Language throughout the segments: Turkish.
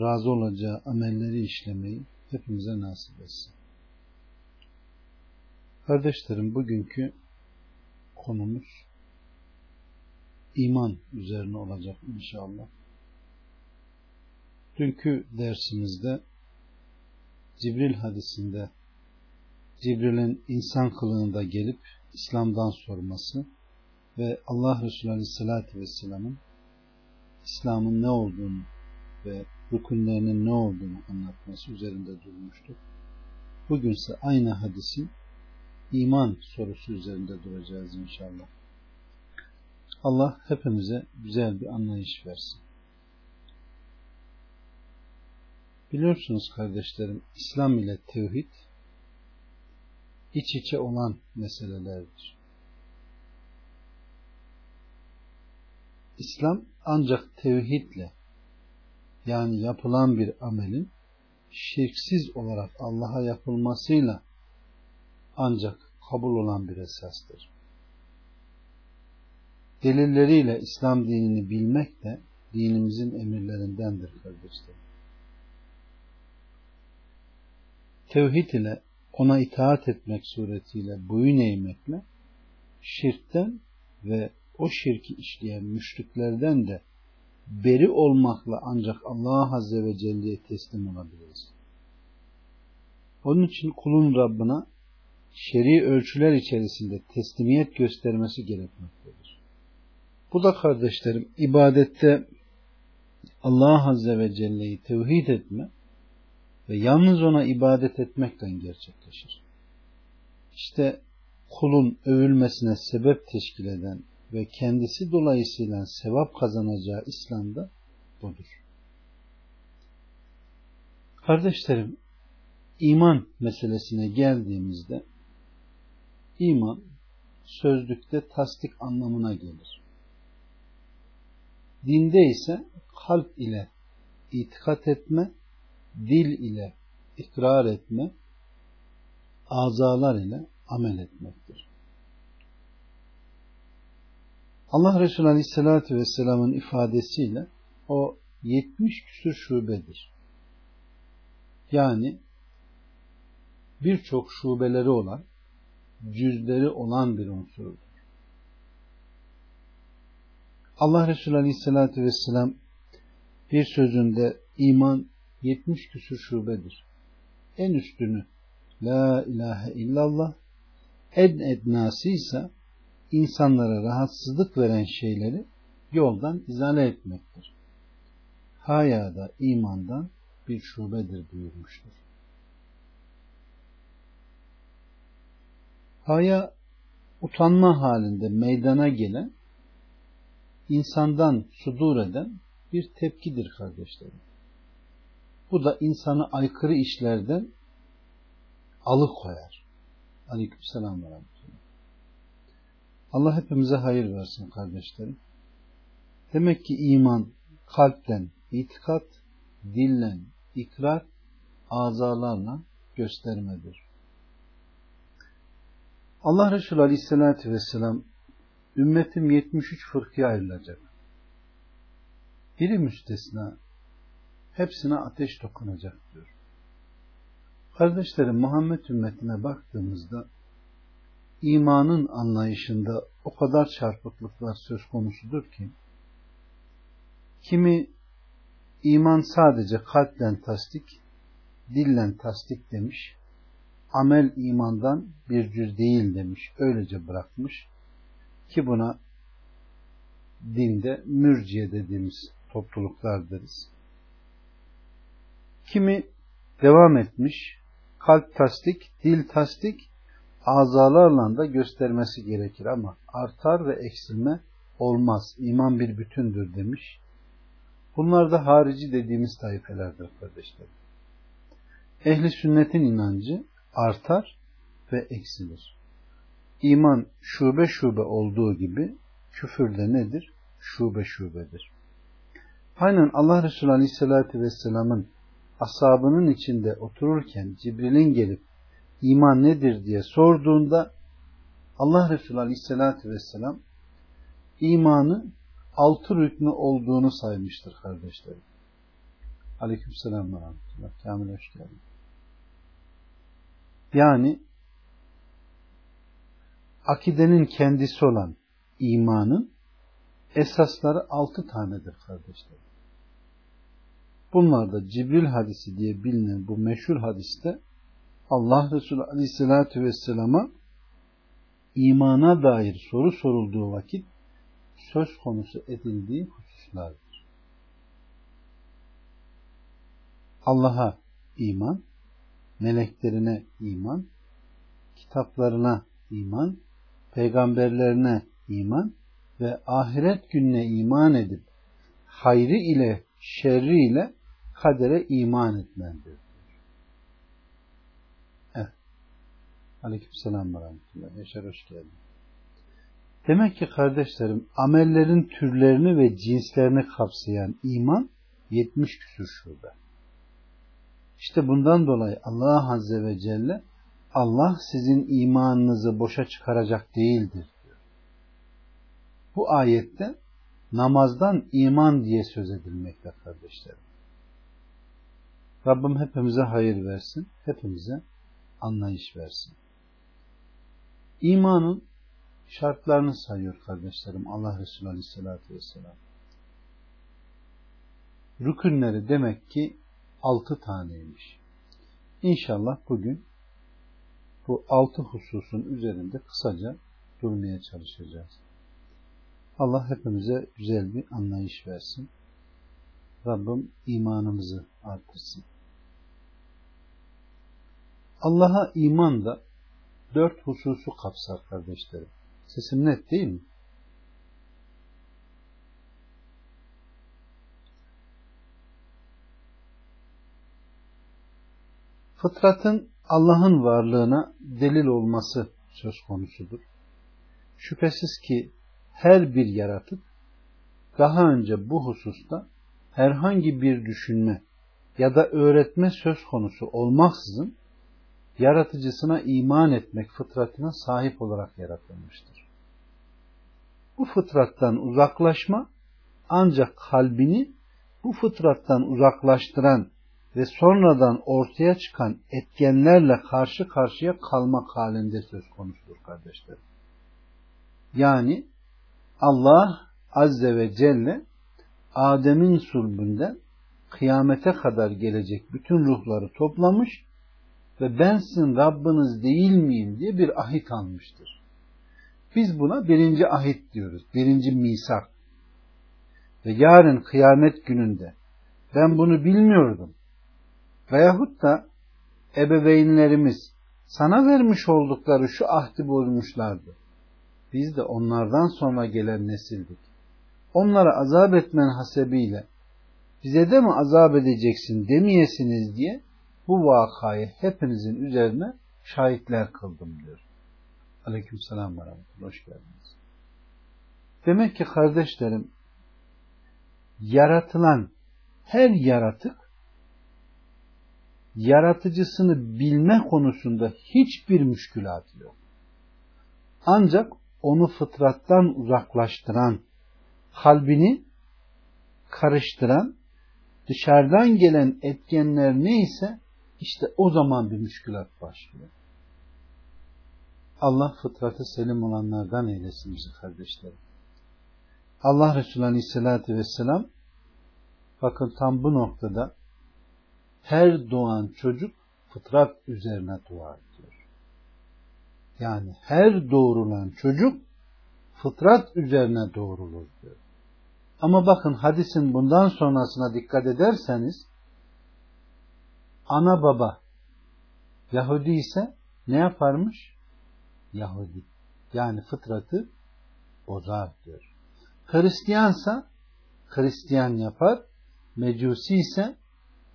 razı olacağı amelleri işlemeyi hepimize nasip etsin. Kardeşlerim bugünkü konumuz iman üzerine olacak inşallah. Dünkü dersimizde Cibril hadisinde Cibril'in insan kılığında gelip İslam'dan sorması ve Allah Resulü Aleyhisselatü Vesselam'ın İslam'ın ne olduğunu ve rükünlerinin ne olduğunu anlatması üzerinde durmuştuk. Bugünse aynı hadisin iman sorusu üzerinde duracağız inşallah. Allah hepimize güzel bir anlayış versin. Biliyorsunuz kardeşlerim İslam ile tevhid iç içe olan meselelerdir. İslam ancak tevhidle yani yapılan bir amelin şirksiz olarak Allah'a yapılmasıyla ancak kabul olan bir esastır. Delilleriyle İslam dinini bilmek de dinimizin emirlerindendir kardeşlerim. Tevhid ile ona itaat etmek suretiyle boyun eğmekle şirkten ve o şirki işleyen müşriklerden de beri olmakla ancak Allah Azze ve Celle'ye teslim olabiliriz. Onun için kulun Rabbına şer'i ölçüler içerisinde teslimiyet göstermesi gerekmektedir. Bu da kardeşlerim ibadette Allah Azze ve Celle'yi tevhid etme ve yalnız ona ibadet etmekten gerçekleşir. İşte kulun övülmesine sebep teşkil eden ve kendisi dolayısıyla sevap kazanacağı İslam'da budur. Kardeşlerim, iman meselesine geldiğimizde iman sözlükte tasdik anlamına gelir. Dinde ise kalp ile itikat etme, dil ile ikrar etme, azalar ile amel etmektir. Allah Resulü Aleyhisselatü Vesselam'ın ifadesiyle o 70 küsur şubedir. Yani birçok şubeleri olan, cüzleri olan bir unsurdur. Allah Resulü Aleyhisselatü Vesselam bir sözünde iman 70 küsur şubedir. En üstünü La ilahe illallah en ednası ise insanlara rahatsızlık veren şeyleri yoldan izale etmektir. Haya da imandan bir şubedir buyurmuştur. Haya utanma halinde meydana gelen insandan sudur eden bir tepkidir kardeşlerim. Bu da insanı aykırı işlerden alıkoyar. Aleykümselam ve Allah hepimize hayır versin kardeşlerim. Demek ki iman kalpten itikat, dillen ikrar, azalarla göstermedir. Allah Resulü Aleyhisselatü Vesselam ümmetim 73 fırkıya ayrılacak. Biri müstesna hepsine ateş dokunacak diyor. Kardeşlerim Muhammed ümmetine baktığımızda imanın anlayışında o kadar çarpıklıklar söz konusudur ki kimi iman sadece kalpten tasdik dillen tasdik demiş. Amel imandan bir cüz değil demiş. Öylece bırakmış. Ki buna dinde mürciye dediğimiz topluluklar deriz. Kimi devam etmiş. Kalp tasdik, dil tasdik, azalarla da göstermesi gerekir ama artar ve eksilme olmaz. İman bir bütündür demiş. Bunlar da harici dediğimiz taifelerdir kardeşlerim. Ehli sünnetin inancı artar ve eksilir. İman şube şube olduğu gibi küfür de nedir? Şube şubedir. Aynen Allah Resulü Aleyhisselatü Vesselam'ın asabının içinde otururken Cibril'in gelip iman nedir diye sorduğunda Allah Resulü Aleyhisselatü Vesselam imanı altı rüknü olduğunu saymıştır kardeşlerim. Aleykümselam ve rahmetullah. Kamil hoş geldin. Yani akidenin kendisi olan imanın esasları altı tanedir kardeşlerim. Bunlar da Cibril hadisi diye bilinen bu meşhur hadiste Allah Resulü Aleyhisselatü Vesselam'a imana dair soru sorulduğu vakit söz konusu edildiği hususlardır. Allah'a iman, meleklerine iman, kitaplarına iman, peygamberlerine iman ve ahiret gününe iman edip hayrı ile şerri ile kadere iman etmendir. Evet. Aleykümselam ve rahmetullah. Yaşar hoş geldin. Demek ki kardeşlerim amellerin türlerini ve cinslerini kapsayan iman 70 küsur şube. İşte bundan dolayı Allah Azze ve Celle Allah sizin imanınızı boşa çıkaracak değildir diyor. Bu ayette namazdan iman diye söz edilmekte kardeşlerim. Rabbim hepimize hayır versin, hepimize anlayış versin. İmanın şartlarını sayıyor kardeşlerim Allah Resulü Aleyhisselatü Vesselam. Rükünleri demek ki altı taneymiş. İnşallah bugün bu altı hususun üzerinde kısaca durmaya çalışacağız. Allah hepimize güzel bir anlayış versin. Rabbim imanımızı artırsın. Allah'a iman da dört hususu kapsar kardeşlerim. Sesim net değil mi? Fıtratın Allah'ın varlığına delil olması söz konusudur. Şüphesiz ki her bir yaratık daha önce bu hususta herhangi bir düşünme ya da öğretme söz konusu olmaksızın yaratıcısına iman etmek fıtratına sahip olarak yaratılmıştır. Bu fıtrattan uzaklaşma ancak kalbini bu fıtrattan uzaklaştıran ve sonradan ortaya çıkan etkenlerle karşı karşıya kalmak halinde söz konusudur kardeşler. Yani Allah Azze ve Celle Adem'in sulbünden kıyamete kadar gelecek bütün ruhları toplamış ve ben sizin Rabbiniz değil miyim diye bir ahit almıştır. Biz buna birinci ahit diyoruz. Birinci misak. Ve yarın kıyamet gününde ben bunu bilmiyordum. Veyahut da ebeveynlerimiz sana vermiş oldukları şu ahdi bozmuşlardı. Biz de onlardan sonra gelen nesildik. Onlara azap etmen hasebiyle bize de mi azap edeceksin demeyesiniz diye bu vakayı hepinizin üzerine şahitler kıldım diyor. Aleyküm selam ve. Hoş geldiniz. Demek ki kardeşlerim yaratılan her yaratık yaratıcısını bilme konusunda hiçbir müşkülat yok. Ancak onu fıtrattan uzaklaştıran, kalbini karıştıran, dışarıdan gelen etkenler neyse işte o zaman bir müşkülat başlıyor. Allah fıtratı selim olanlardan eylesin bizi kardeşlerim. Allah Resulü Aleyhisselatü Vesselam bakın tam bu noktada her doğan çocuk fıtrat üzerine doğar diyor. Yani her doğrulan çocuk fıtrat üzerine doğrulur diyor. Ama bakın hadisin bundan sonrasına dikkat ederseniz ana baba Yahudi ise ne yaparmış? Yahudi. Yani fıtratı bozar diyor. Hristiyansa Hristiyan yapar. Mecusi ise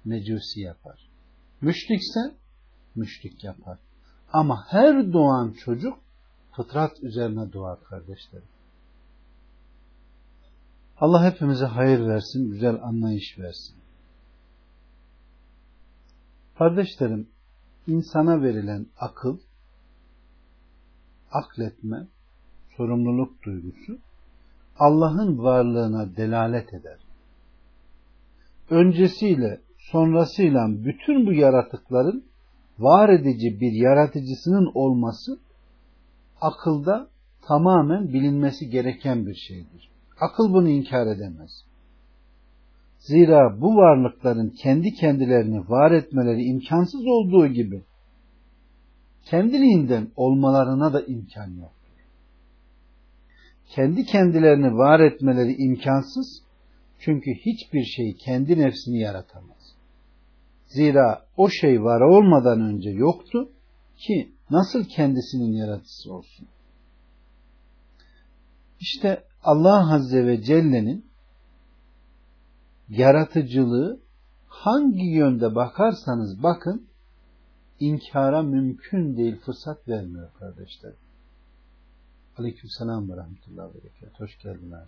mecusi yapar. Müşrikse müşrik yapar. Ama her doğan çocuk fıtrat üzerine doğar kardeşlerim. Allah hepimize hayır versin, güzel anlayış versin. Kardeşlerim, insana verilen akıl, akletme, sorumluluk duygusu Allah'ın varlığına delalet eder. Öncesiyle sonrasıyla bütün bu yaratıkların var edici bir yaratıcısının olması akılda tamamen bilinmesi gereken bir şeydir. Akıl bunu inkar edemez. Zira bu varlıkların kendi kendilerini var etmeleri imkansız olduğu gibi kendiliğinden olmalarına da imkan yoktur. Kendi kendilerini var etmeleri imkansız çünkü hiçbir şey kendi nefsini yaratamaz. Zira o şey var olmadan önce yoktu ki nasıl kendisinin yaratıcısı olsun. İşte Allah Azze ve Celle'nin yaratıcılığı hangi yönde bakarsanız bakın inkara mümkün değil fırsat vermiyor kardeşler. Aleyküm selam ve rahmetullahi ve. Hoş geldin abi.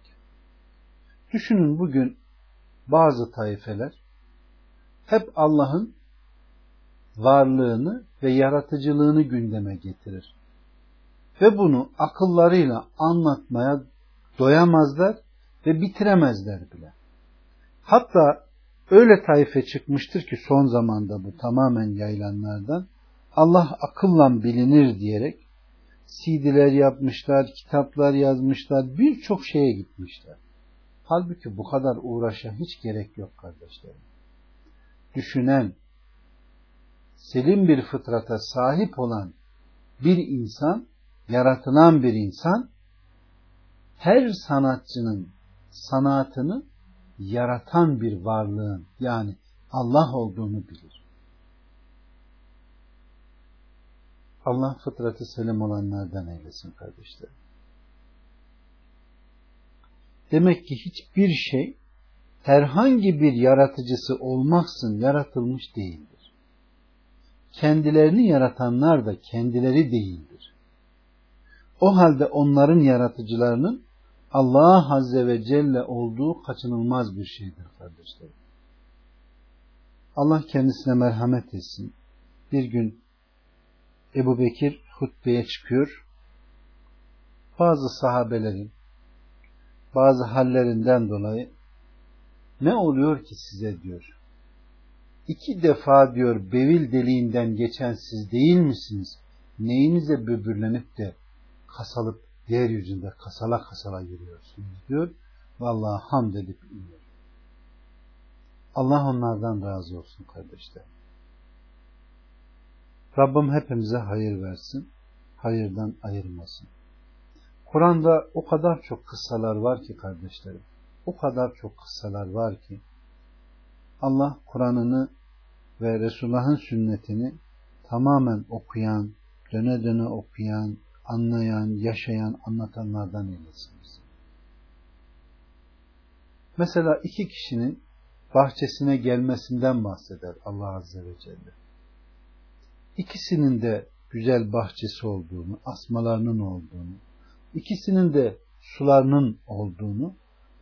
Düşünün bugün bazı taifeler hep Allah'ın varlığını ve yaratıcılığını gündeme getirir. Ve bunu akıllarıyla anlatmaya doyamazlar ve bitiremezler bile. Hatta öyle taife çıkmıştır ki son zamanda bu tamamen yayılanlardan Allah akılla bilinir diyerek CD'ler yapmışlar, kitaplar yazmışlar, birçok şeye gitmişler. Halbuki bu kadar uğraşa hiç gerek yok kardeşlerim. Düşünen, selim bir fıtrata sahip olan bir insan, yaratılan bir insan, her sanatçının sanatını yaratan bir varlığın yani Allah olduğunu bilir. Allah fıtratı selim olanlardan eylesin kardeşlerim. Demek ki hiçbir şey herhangi bir yaratıcısı olmaksın yaratılmış değildir. Kendilerini yaratanlar da kendileri değildir. O halde onların yaratıcılarının Allah Azze ve Celle olduğu kaçınılmaz bir şeydir kardeşlerim. Allah kendisine merhamet etsin. Bir gün Ebu Bekir hutbeye çıkıyor. Bazı sahabelerin bazı hallerinden dolayı ne oluyor ki size diyor. İki defa diyor bevil deliğinden geçen siz değil misiniz? Neyinize böbürlenip de kasalıp yeryüzünde kasala kasala yürüyorsunuz diyor. Vallahi hamd edip iniyor. Allah onlardan razı olsun kardeşler. Rabbim hepimize hayır versin. Hayırdan ayırmasın. Kur'an'da o kadar çok kıssalar var ki kardeşlerim. O kadar çok kıssalar var ki Allah Kur'an'ını ve Resulullah'ın sünnetini tamamen okuyan, döne döne okuyan, anlayan, yaşayan, anlatanlardan eylesiniz. Mesela iki kişinin bahçesine gelmesinden bahseder Allah Azze ve Celle. İkisinin de güzel bahçesi olduğunu, asmalarının olduğunu, ikisinin de sularının olduğunu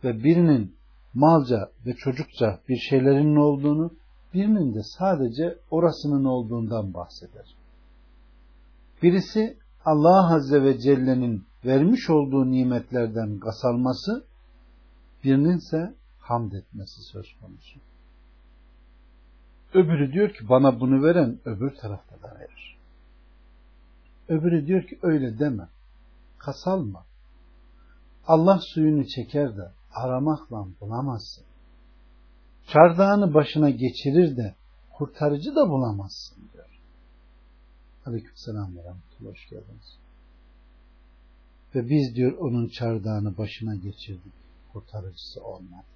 ve birinin malca ve çocukça bir şeylerinin olduğunu, birinin de sadece orasının olduğundan bahseder. Birisi Allah Azze ve Celle'nin vermiş olduğu nimetlerden kasalması, birinin ise hamd etmesi söz konusu. Öbürü diyor ki bana bunu veren öbür tarafta da verir. Öbürü diyor ki öyle deme. Kasalma. Allah suyunu çeker de aramakla bulamazsın. Çardağını başına geçirir de kurtarıcı da bulamazsın diyor. Aleykümselam ve rahmetullah. Hoş geldiniz. Ve biz diyor onun çardağını başına geçirdik. Kurtarıcısı olmadı.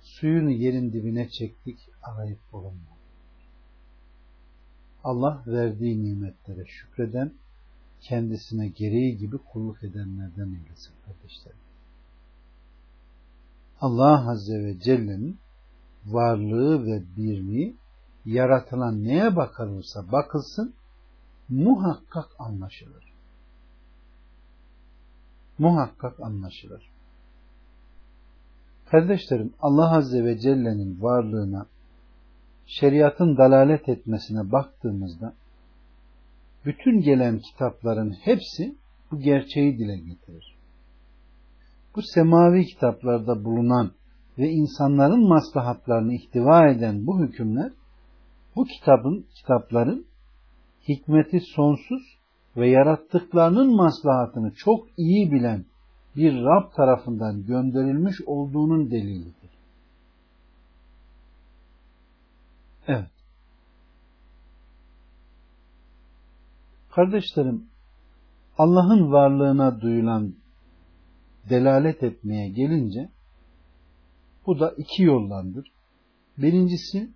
Suyunu yerin dibine çektik. Arayıp bulunmadı. Allah verdiği nimetlere şükreden, kendisine gereği gibi kulluk edenlerden eylesin kardeşlerim. Allah Azze ve Celle'nin varlığı ve birliği yaratılan neye bakılırsa bakılsın muhakkak anlaşılır. Muhakkak anlaşılır. Kardeşlerim Allah Azze ve Celle'nin varlığına şeriatın dalalet etmesine baktığımızda bütün gelen kitapların hepsi bu gerçeği dile getirir. Bu semavi kitaplarda bulunan ve insanların maslahatlarını ihtiva eden bu hükümler bu kitabın kitapların hikmeti sonsuz ve yarattıklarının maslahatını çok iyi bilen bir Rab tarafından gönderilmiş olduğunun delilidir. Evet. Kardeşlerim, Allah'ın varlığına duyulan delalet etmeye gelince bu da iki yollandır. Birincisi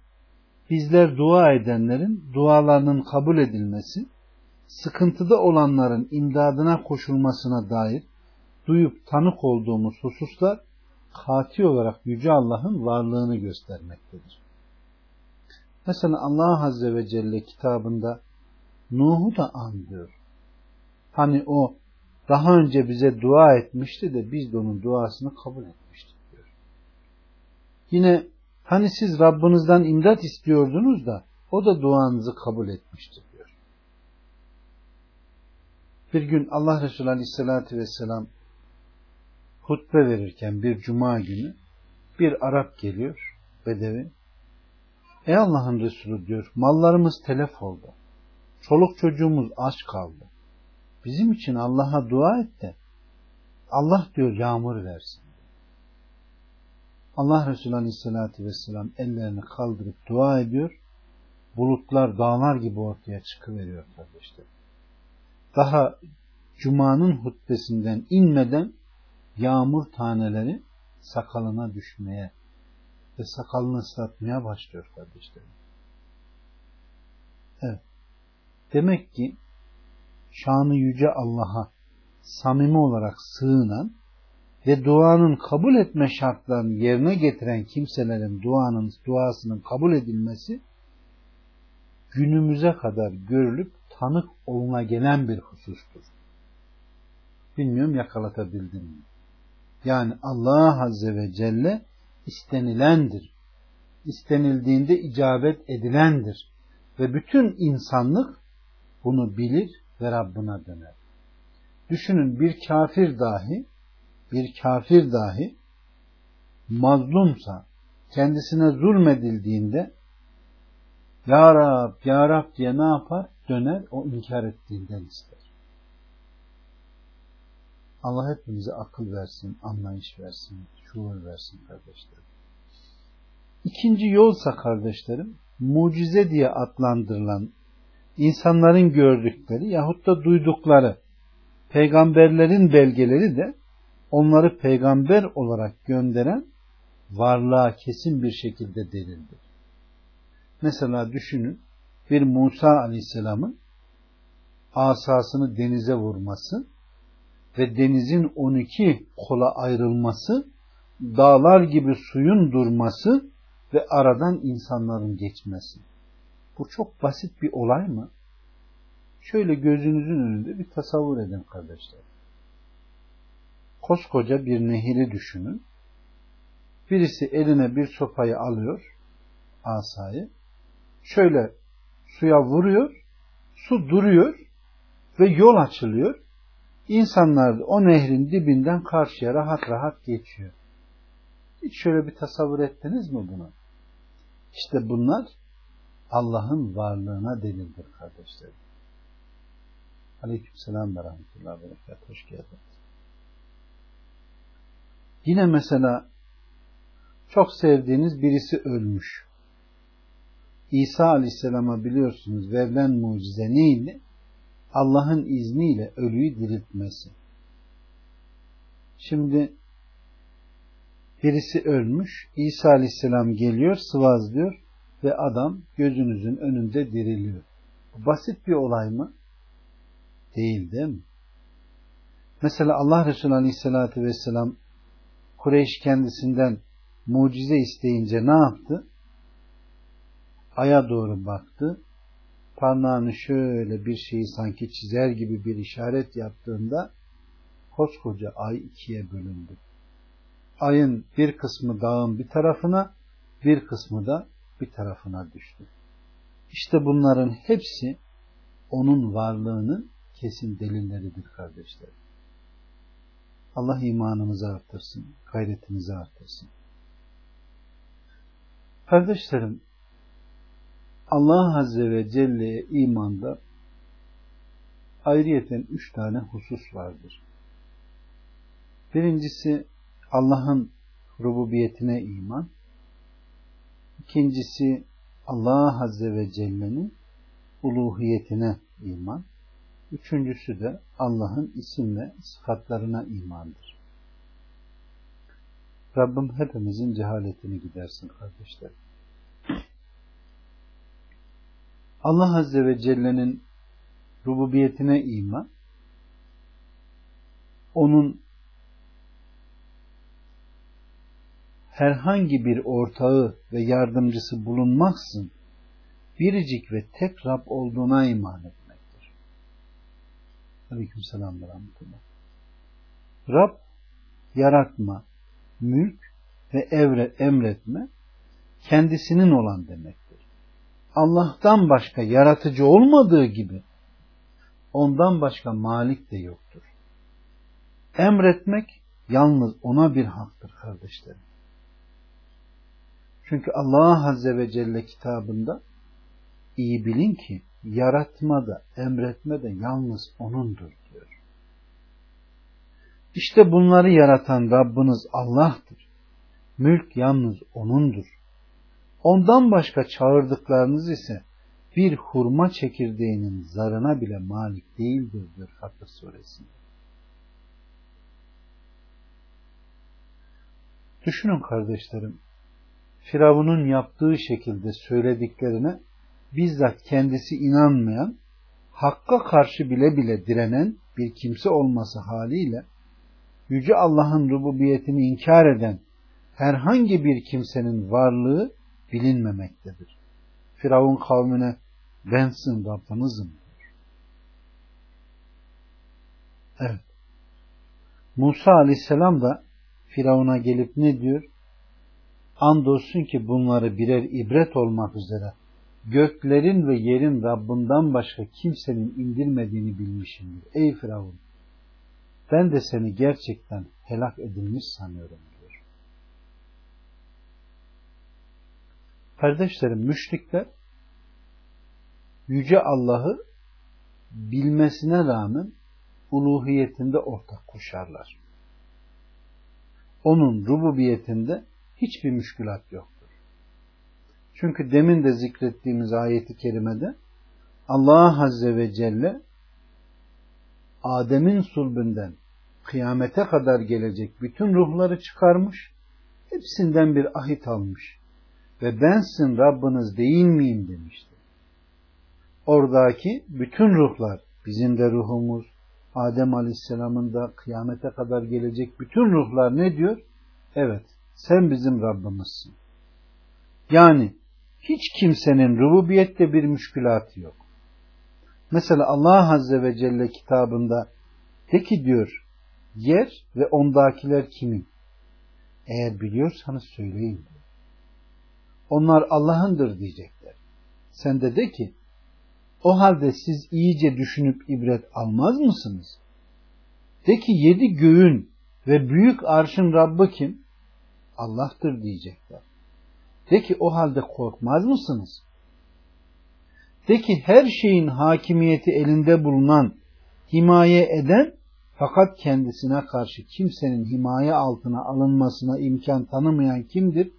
bizler dua edenlerin dualarının kabul edilmesi, sıkıntıda olanların imdadına koşulmasına dair duyup tanık olduğumuz hususlar kati olarak Yüce Allah'ın varlığını göstermektedir. Mesela Allah Azze ve Celle kitabında Nuh'u da anlıyor. Hani o daha önce bize dua etmişti de biz de onun duasını kabul etmiştik diyor. Yine hani siz Rabbinizden imdat istiyordunuz da o da duanızı kabul etmiştir diyor. Bir gün Allah Resulü Aleyhisselatü Vesselam hutbe verirken bir cuma günü bir Arap geliyor, Bedevi. Ey Allah'ın Resulü diyor, mallarımız telef oldu. Çoluk çocuğumuz aç kaldı. Bizim için Allah'a dua et de Allah diyor yağmur versin. Allah Resulü Aleyhisselatü Vesselam ellerini kaldırıp dua ediyor. Bulutlar dağlar gibi ortaya çıkıveriyor kardeşler. Daha Cuma'nın hutbesinden inmeden yağmur taneleri sakalına düşmeye ve sakalını ıslatmaya başlıyor kardeşlerim. Evet. Demek ki şanı yüce Allah'a samimi olarak sığınan ve duanın kabul etme şartlarını yerine getiren kimselerin duanın duasının kabul edilmesi günümüze kadar görülüp tanık oluna gelen bir husustur. Bilmiyorum yakalatabildim mi? Yani Allah Azze ve Celle istenilendir. İstenildiğinde icabet edilendir. Ve bütün insanlık bunu bilir ve Rabbına döner. Düşünün bir kafir dahi bir kafir dahi mazlumsa kendisine zulmedildiğinde Ya Rab, Ya Rab diye ne yapar? Döner o inkar ettiğinden ister. Allah hepimize akıl versin, anlayış versin, şuur versin kardeşlerim. İkinci yolsa kardeşlerim, mucize diye adlandırılan insanların gördükleri yahut da duydukları peygamberlerin belgeleri de onları peygamber olarak gönderen varlığa kesin bir şekilde delildir. Mesela düşünün bir Musa Aleyhisselam'ın asasını denize vurması ve denizin 12 kola ayrılması, dağlar gibi suyun durması ve aradan insanların geçmesi. Bu çok basit bir olay mı? Şöyle gözünüzün önünde bir tasavvur edin kardeşler. Koskoca bir nehiri düşünün. Birisi eline bir sopayı alıyor, asayı. Şöyle suya vuruyor, su duruyor ve yol açılıyor. İnsanlar o nehrin dibinden karşıya rahat rahat geçiyor. Hiç şöyle bir tasavvur ettiniz mi bunu? İşte bunlar Allah'ın varlığına delildir kardeşlerim. Aleykümselam ve rahmetullahi ve. Hoş geldiniz. Yine mesela çok sevdiğiniz birisi ölmüş. İsa Aleyhisselam'a biliyorsunuz verilen mucize neydi? Allah'ın izniyle ölüyü diriltmesi. Şimdi birisi ölmüş, İsa Aleyhisselam geliyor, sıvazlıyor ve adam gözünüzün önünde diriliyor. Basit bir olay mı? Değil değil mi? Mesela Allah Resulü Aleyhisselatü Vesselam Kureyş kendisinden mucize isteyince ne yaptı? Aya doğru baktı. Parmağını şöyle bir şeyi sanki çizer gibi bir işaret yaptığında koskoca ay ikiye bölündü. Ayın bir kısmı dağın bir tarafına, bir kısmı da bir tarafına düştü. İşte bunların hepsi onun varlığının kesin delilleridir kardeşlerim. Allah imanımızı arttırsın, gayretimizi arttırsın. Kardeşlerim, Allah Azze ve Celle'ye imanda ayrıyeten üç tane husus vardır. Birincisi Allah'ın rububiyetine iman. İkincisi Allah Azze ve Celle'nin uluhiyetine iman. Üçüncüsü de Allah'ın isim ve sıfatlarına imandır. Rabbim hepimizin cehaletini gidersin kardeşler. Allah Azze ve Celle'nin rububiyetine iman, onun herhangi bir ortağı ve yardımcısı bulunmaksın biricik ve tek Rab olduğuna iman etmektir. Aleyküm selam ve rahmetullah. Rab yaratma, mülk ve evre, emretme kendisinin olan demektir. Allah'tan başka yaratıcı olmadığı gibi ondan başka malik de yoktur. Emretmek yalnız ona bir haktır kardeşlerim. Çünkü Allah Azze ve Celle kitabında iyi bilin ki yaratma da emretme de yalnız O'nundur diyor. İşte bunları yaratan Rabbiniz Allah'tır. Mülk yalnız O'nundur. Ondan başka çağırdıklarınız ise bir hurma çekirdeğinin zarına bile malik değildir diyor Fatır suresinde. Düşünün kardeşlerim, Firavun'un yaptığı şekilde söylediklerine bizzat kendisi inanmayan, hakka karşı bile bile direnen bir kimse olması haliyle Yüce Allah'ın rububiyetini inkar eden herhangi bir kimsenin varlığı bilinmemektedir. Firavun kavmine ben sizin Rabbinizim. Evet. Musa aleyhisselam da Firavun'a gelip ne diyor? Andolsun ki bunları birer ibret olmak üzere göklerin ve yerin Rabbinden başka kimsenin indirmediğini bilmişimdir. Ey Firavun ben de seni gerçekten helak edilmiş sanıyorum diyor. Kardeşlerim müşrikler Yüce Allah'ı bilmesine rağmen uluhiyetinde ortak koşarlar. Onun rububiyetinde hiçbir müşkülat yoktur. Çünkü demin de zikrettiğimiz ayeti kerimede Allah Azze ve Celle Adem'in sulbünden kıyamete kadar gelecek bütün ruhları çıkarmış, hepsinden bir ahit almış ve bensin Rabbiniz değil miyim demişti. Oradaki bütün ruhlar, bizim de ruhumuz, Adem Aleyhisselam'ın da kıyamete kadar gelecek bütün ruhlar ne diyor? Evet, sen bizim Rabbimizsin. Yani hiç kimsenin rububiyette bir müşkülatı yok. Mesela Allah Azze ve Celle kitabında de ki diyor yer ve ondakiler kimin? Eğer biliyorsanız söyleyin. Onlar Allah'ındır diyecekler. Sen de de ki o halde siz iyice düşünüp ibret almaz mısınız? De ki yedi göğün ve büyük arşın Rabbi kim? Allah'tır diyecekler. De ki o halde korkmaz mısınız? De ki her şeyin hakimiyeti elinde bulunan, himaye eden fakat kendisine karşı kimsenin himaye altına alınmasına imkan tanımayan kimdir?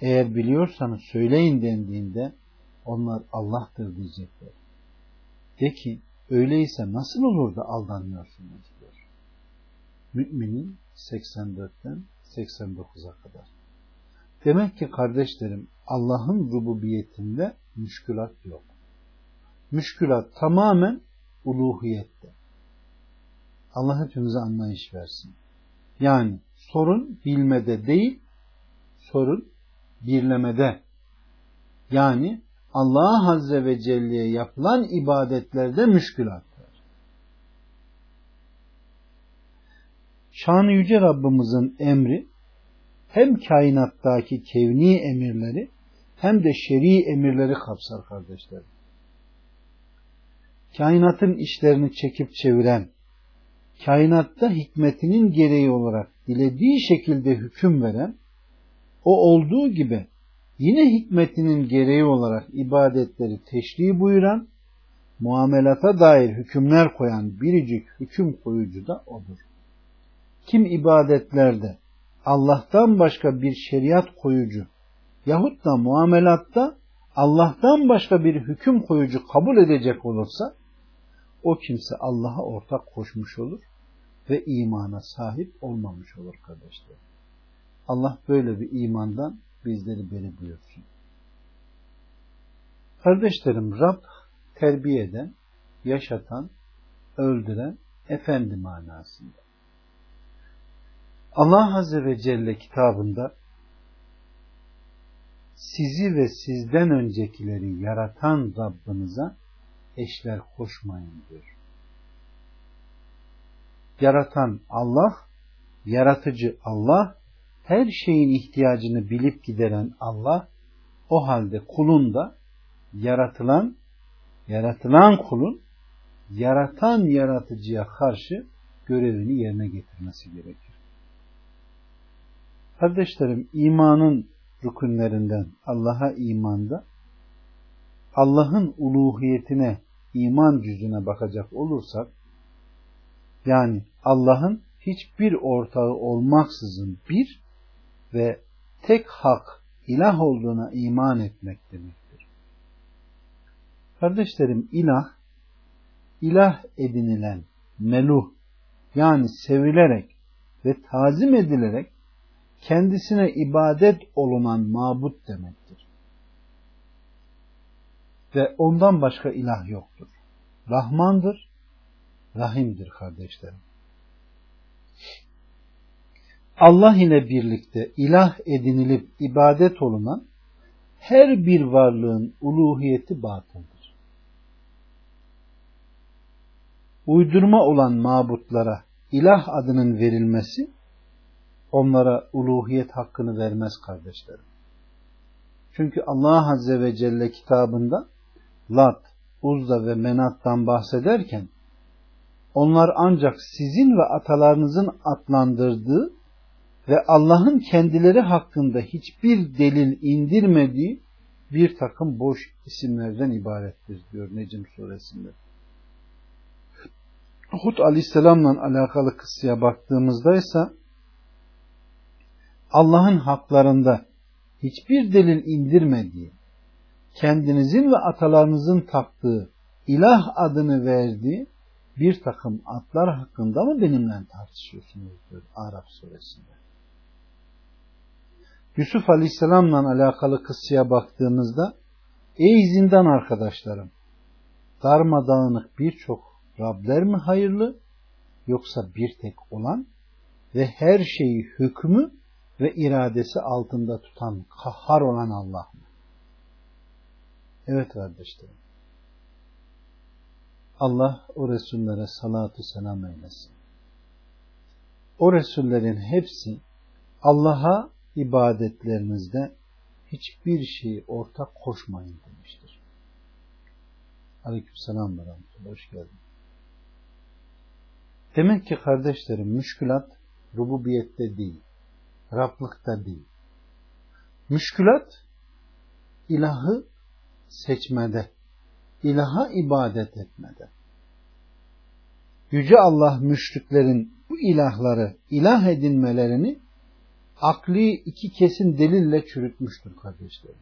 Eğer biliyorsanız söyleyin dendiğinde onlar Allah'tır diyecekler. De ki öyleyse nasıl olur da aldanmıyorsunuz diyor. Müminin 84'ten 89'a kadar. Demek ki kardeşlerim Allah'ın rububiyetinde müşkülat yok. Müşkülat tamamen uluhiyette. Allah hepimize anlayış versin. Yani sorun bilmede değil, sorun birlemede. Yani Allah Azze ve Celle'ye yapılan ibadetlerde müşkülattır. Şanı Yüce Rabbimizin emri hem kainattaki kevni emirleri hem de şer'i emirleri kapsar kardeşlerim. Kainatın işlerini çekip çeviren, kainatta hikmetinin gereği olarak dilediği şekilde hüküm veren, o olduğu gibi yine hikmetinin gereği olarak ibadetleri teşri buyuran, muamelata dair hükümler koyan biricik hüküm koyucu da odur. Kim ibadetlerde Allah'tan başka bir şeriat koyucu yahut da muamelatta Allah'tan başka bir hüküm koyucu kabul edecek olursa o kimse Allah'a ortak koşmuş olur ve imana sahip olmamış olur kardeşler. Allah böyle bir imandan bizleri beri buyursun. Kardeşlerim Rab terbiye eden, yaşatan, öldüren efendi manasında. Allah Azze ve Celle kitabında sizi ve sizden öncekileri yaratan Rabbinize eşler koşmayın diyor. Yaratan Allah, yaratıcı Allah, her şeyin ihtiyacını bilip gideren Allah, o halde kulun da yaratılan, yaratılan kulun yaratan yaratıcıya karşı görevini yerine getirmesi gerekir. Kardeşlerim imanın rükünlerinden Allah'a imanda Allah'ın uluhiyetine iman cüzüne bakacak olursak yani Allah'ın hiçbir ortağı olmaksızın bir ve tek hak ilah olduğuna iman etmek demektir. Kardeşlerim ilah ilah edinilen meluh yani sevilerek ve tazim edilerek kendisine ibadet olunan mabut demektir. Ve ondan başka ilah yoktur. Rahmandır, Rahimdir kardeşlerim. Allah ile birlikte ilah edinilip ibadet olunan her bir varlığın uluhiyeti batıldır. Uydurma olan mabutlara ilah adının verilmesi onlara uluhiyet hakkını vermez kardeşlerim. Çünkü Allah Azze ve Celle kitabında Lat, Uzza ve Menat'tan bahsederken onlar ancak sizin ve atalarınızın adlandırdığı ve Allah'ın kendileri hakkında hiçbir delil indirmediği bir takım boş isimlerden ibarettir diyor Necim suresinde. Hud aleyhisselamla alakalı kıssaya baktığımızda ise Allah'ın haklarında hiçbir delil indirmediği, kendinizin ve atalarınızın taktığı, ilah adını verdiği bir takım atlar hakkında mı benimle tartışıyorsunuz diyor Arap suresinde. Yusuf Aleyhisselam'la alakalı kıssaya baktığımızda Ey zindan arkadaşlarım darmadağınık birçok Rabler mi hayırlı yoksa bir tek olan ve her şeyi hükmü ve iradesi altında tutan, kahhar olan Allah mı? Evet kardeşlerim. Allah o Resullere salatu selam eylesin. O Resullerin hepsi Allah'a ibadetlerinizde hiçbir şeyi ortak koşmayın demiştir. Aleykümselam ve rahmetullah. Hoş geldin. Demek ki kardeşlerim müşkülat rububiyette değil. Rablıkta değil. Müşkülat ilahı seçmede, ilaha ibadet etmede. Yüce Allah müşriklerin bu ilahları ilah edinmelerini akli iki kesin delille çürütmüştür kardeşlerim.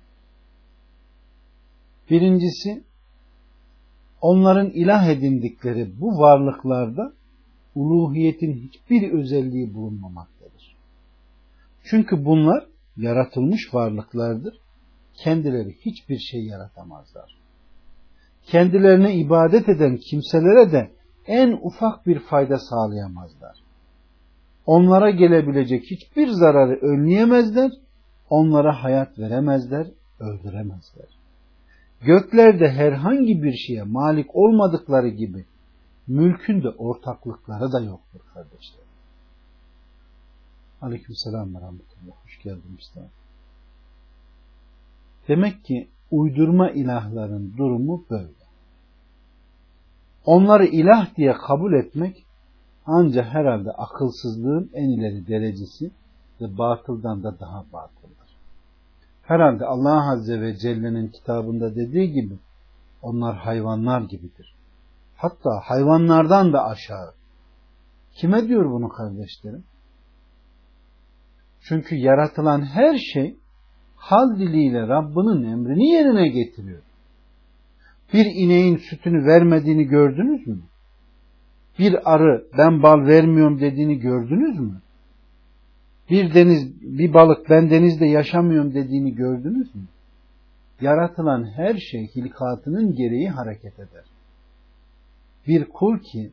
Birincisi onların ilah edindikleri bu varlıklarda uluhiyetin hiçbir özelliği bulunmamaktadır. Çünkü bunlar yaratılmış varlıklardır. Kendileri hiçbir şey yaratamazlar. Kendilerine ibadet eden kimselere de en ufak bir fayda sağlayamazlar. Onlara gelebilecek hiçbir zararı önleyemezler, onlara hayat veremezler, öldüremezler. Göklerde herhangi bir şeye malik olmadıkları gibi mülkün de ortaklıkları da yoktur kardeşler. Aleyküm selam ve rahmetullah. Hoş geldin Mustafa. Demek ki uydurma ilahların durumu böyle. Onları ilah diye kabul etmek ancak herhalde akılsızlığın en ileri derecesi ve batıldan da daha batıldır. Herhalde Allah Azze ve Celle'nin kitabında dediği gibi onlar hayvanlar gibidir. Hatta hayvanlardan da aşağı. Kime diyor bunu kardeşlerim? Çünkü yaratılan her şey hal diliyle Rabbinin emrini yerine getiriyor. Bir ineğin sütünü vermediğini gördünüz mü? Bir arı ben bal vermiyorum dediğini gördünüz mü? Bir deniz, bir balık ben denizde yaşamıyorum dediğini gördünüz mü? Yaratılan her şey hilkatının gereği hareket eder. Bir kul ki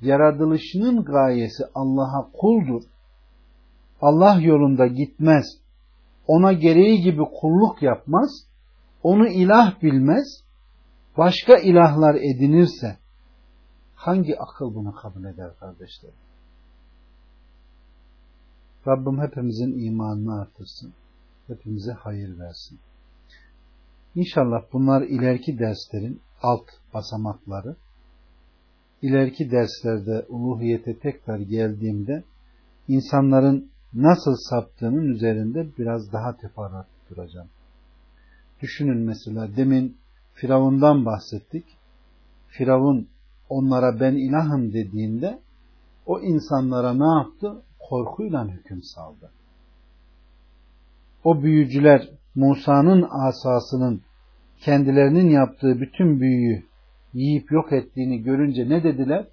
yaratılışının gayesi Allah'a kuldur. Allah yolunda gitmez, ona gereği gibi kulluk yapmaz, onu ilah bilmez, başka ilahlar edinirse hangi akıl bunu kabul eder kardeşlerim? Rabbim hepimizin imanını artırsın. Hepimize hayır versin. İnşallah bunlar ileriki derslerin alt basamakları. İleriki derslerde uluhiyete tekrar geldiğimde insanların nasıl saptığının üzerinde biraz daha teferruat duracağım. Düşünün mesela demin Firavun'dan bahsettik. Firavun onlara ben ilahım dediğinde o insanlara ne yaptı? Korkuyla hüküm saldı. O büyücüler Musa'nın asasının kendilerinin yaptığı bütün büyüyü yiyip yok ettiğini görünce ne dediler?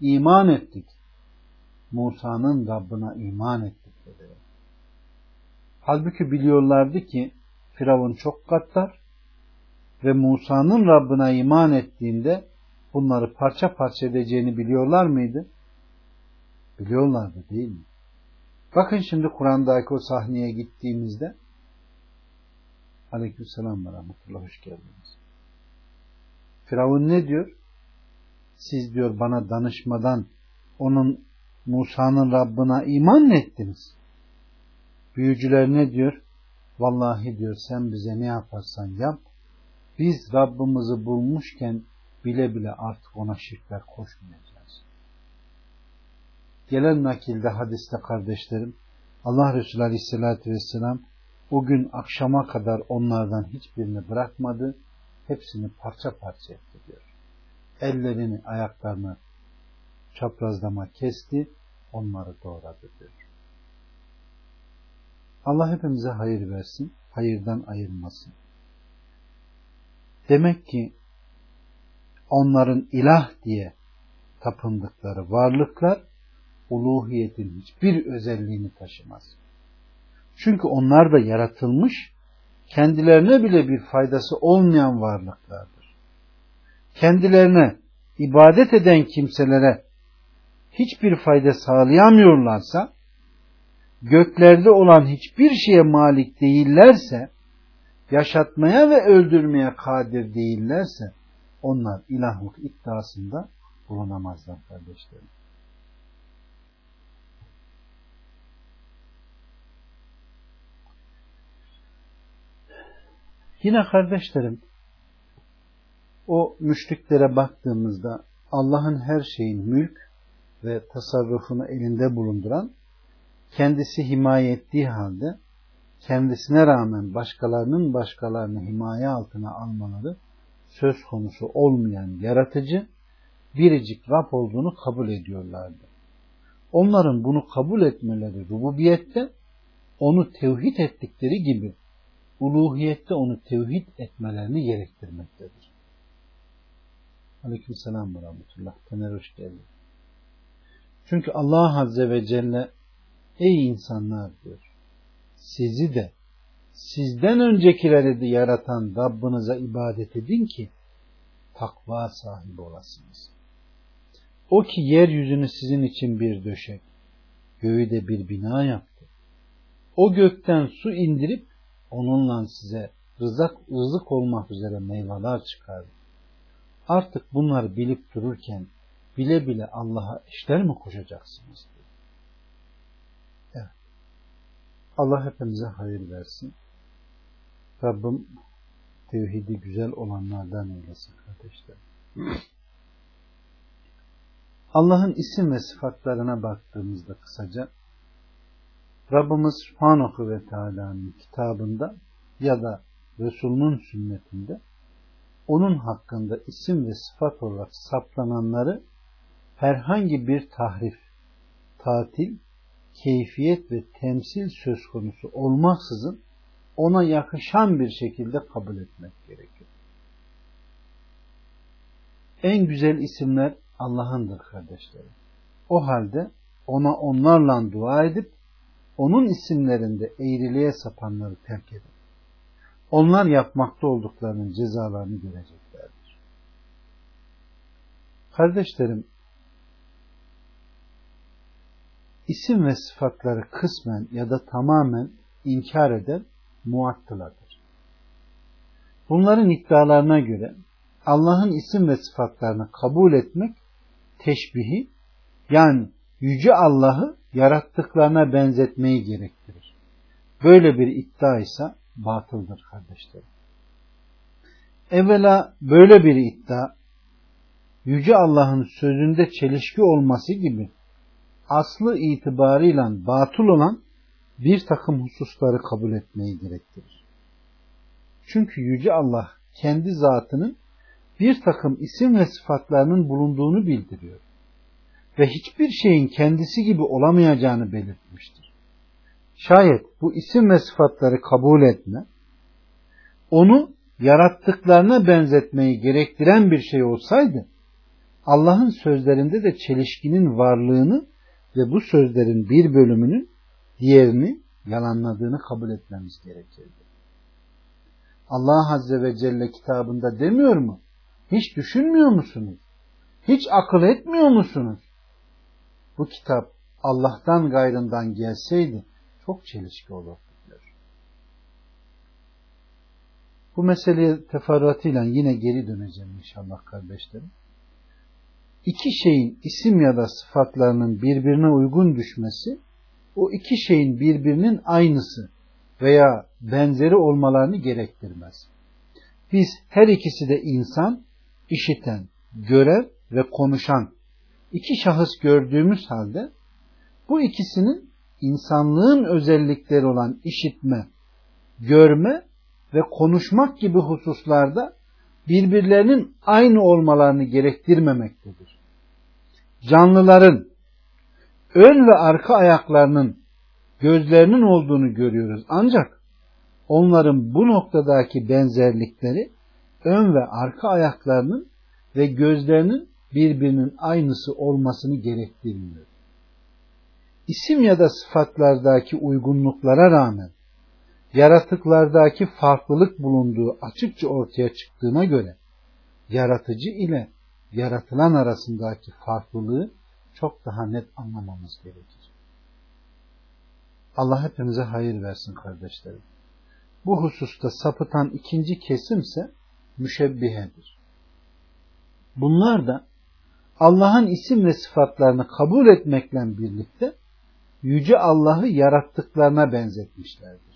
İman ettik. Musa'nın Rabbına iman ettik dediler. Halbuki biliyorlardı ki Firavun çok kattar ve Musa'nın Rabbına iman ettiğinde bunları parça parça edeceğini biliyorlar mıydı? Biliyorlardı değil mi? Bakın şimdi Kur'an'daki o sahneye gittiğimizde Aleykümselam ve rahmetullah hoş geldiniz. Firavun ne diyor? Siz diyor bana danışmadan onun Musa'nın Rabbına iman mı ettiniz? Büyücüler ne diyor? Vallahi diyor sen bize ne yaparsan yap. Biz Rabbimizi bulmuşken bile bile artık ona şirkler koşmayacağız. Gelen nakilde hadiste kardeşlerim Allah Resulü Aleyhisselatü Vesselam o gün akşama kadar onlardan hiçbirini bırakmadı. Hepsini parça parça etti diyor. Ellerini, ayaklarını çaprazlama kesti, onları doğradı diyor. Allah hepimize hayır versin, hayırdan ayırmasın. Demek ki onların ilah diye tapındıkları varlıklar uluhiyetin hiçbir özelliğini taşımaz. Çünkü onlar da yaratılmış, kendilerine bile bir faydası olmayan varlıklardır. Kendilerine ibadet eden kimselere hiçbir fayda sağlayamıyorlarsa, göklerde olan hiçbir şeye malik değillerse, yaşatmaya ve öldürmeye kadir değillerse, onlar ilahlık iddiasında bulunamazlar kardeşlerim. Yine kardeşlerim o müşriklere baktığımızda Allah'ın her şeyin mülk ve tasarrufunu elinde bulunduran kendisi himaye ettiği halde kendisine rağmen başkalarının başkalarını himaye altına almaları söz konusu olmayan yaratıcı biricik Rab olduğunu kabul ediyorlardı. onların bunu kabul etmeleri rububiyette onu tevhid ettikleri gibi uluhiyette onu tevhid etmelerini gerektirmektedir. Aleyküm selam ve rahmetullah. Tener hoş geldin. Çünkü Allah Azze ve Celle ey insanlar diyor sizi de sizden öncekileri de yaratan Rabbinize ibadet edin ki takva sahibi olasınız. O ki yeryüzünü sizin için bir döşek, göğü de bir bina yaptı. O gökten su indirip onunla size rızık, rızık olmak üzere meyveler çıkardı. Artık bunları bilip dururken bile bile Allah'a işler mi koşacaksınız? Evet. Allah hepimize hayır versin. Rabbim tevhidi güzel olanlardan eylesin kardeşler. Allah'ın isim ve sıfatlarına baktığımızda kısaca Rabbimiz Subhanahu ve Teala'nın kitabında ya da Resulünün sünnetinde onun hakkında isim ve sıfat olarak saplananları herhangi bir tahrif, tatil, keyfiyet ve temsil söz konusu olmaksızın ona yakışan bir şekilde kabul etmek gerekir. En güzel isimler Allah'ındır kardeşlerim. O halde ona onlarla dua edip onun isimlerinde eğriliğe sapanları terk edin. Onlar yapmakta olduklarının cezalarını göreceklerdir. Kardeşlerim, isim ve sıfatları kısmen ya da tamamen inkar eden muattıladır. Bunların iddialarına göre Allah'ın isim ve sıfatlarını kabul etmek teşbihi yani yüce Allah'ı yarattıklarına benzetmeyi gerektirir. Böyle bir iddia ise batıldır kardeşlerim. Evvela böyle bir iddia Yüce Allah'ın sözünde çelişki olması gibi aslı itibarıyla batıl olan bir takım hususları kabul etmeyi gerektirir. Çünkü Yüce Allah kendi zatının bir takım isim ve sıfatlarının bulunduğunu bildiriyor. Ve hiçbir şeyin kendisi gibi olamayacağını belirtmiştir. Şayet bu isim ve sıfatları kabul etme, onu yarattıklarına benzetmeyi gerektiren bir şey olsaydı, Allah'ın sözlerinde de çelişkinin varlığını ve bu sözlerin bir bölümünün diğerini yalanladığını kabul etmemiz gerekirdi. Allah Azze ve Celle kitabında demiyor mu? Hiç düşünmüyor musunuz? Hiç akıl etmiyor musunuz? Bu kitap Allah'tan gayrından gelseydi çok çelişki olurdu diyor. Bu meseleye teferruatıyla yine geri döneceğim inşallah kardeşlerim. İki şeyin isim ya da sıfatlarının birbirine uygun düşmesi o iki şeyin birbirinin aynısı veya benzeri olmalarını gerektirmez. Biz her ikisi de insan, işiten, gören ve konuşan iki şahıs gördüğümüz halde bu ikisinin insanlığın özellikleri olan işitme, görme ve konuşmak gibi hususlarda birbirlerinin aynı olmalarını gerektirmemektedir. Canlıların ön ve arka ayaklarının gözlerinin olduğunu görüyoruz. Ancak onların bu noktadaki benzerlikleri ön ve arka ayaklarının ve gözlerinin birbirinin aynısı olmasını gerektirmiyor. İsim ya da sıfatlardaki uygunluklara rağmen yaratıklardaki farklılık bulunduğu açıkça ortaya çıktığına göre yaratıcı ile yaratılan arasındaki farklılığı çok daha net anlamamız gerekir. Allah hepimize hayır versin kardeşlerim. Bu hususta sapıtan ikinci kesimse müşebbihedir. Bunlar da Allah'ın isim ve sıfatlarını kabul etmekle birlikte Yüce Allah'ı yarattıklarına benzetmişlerdir.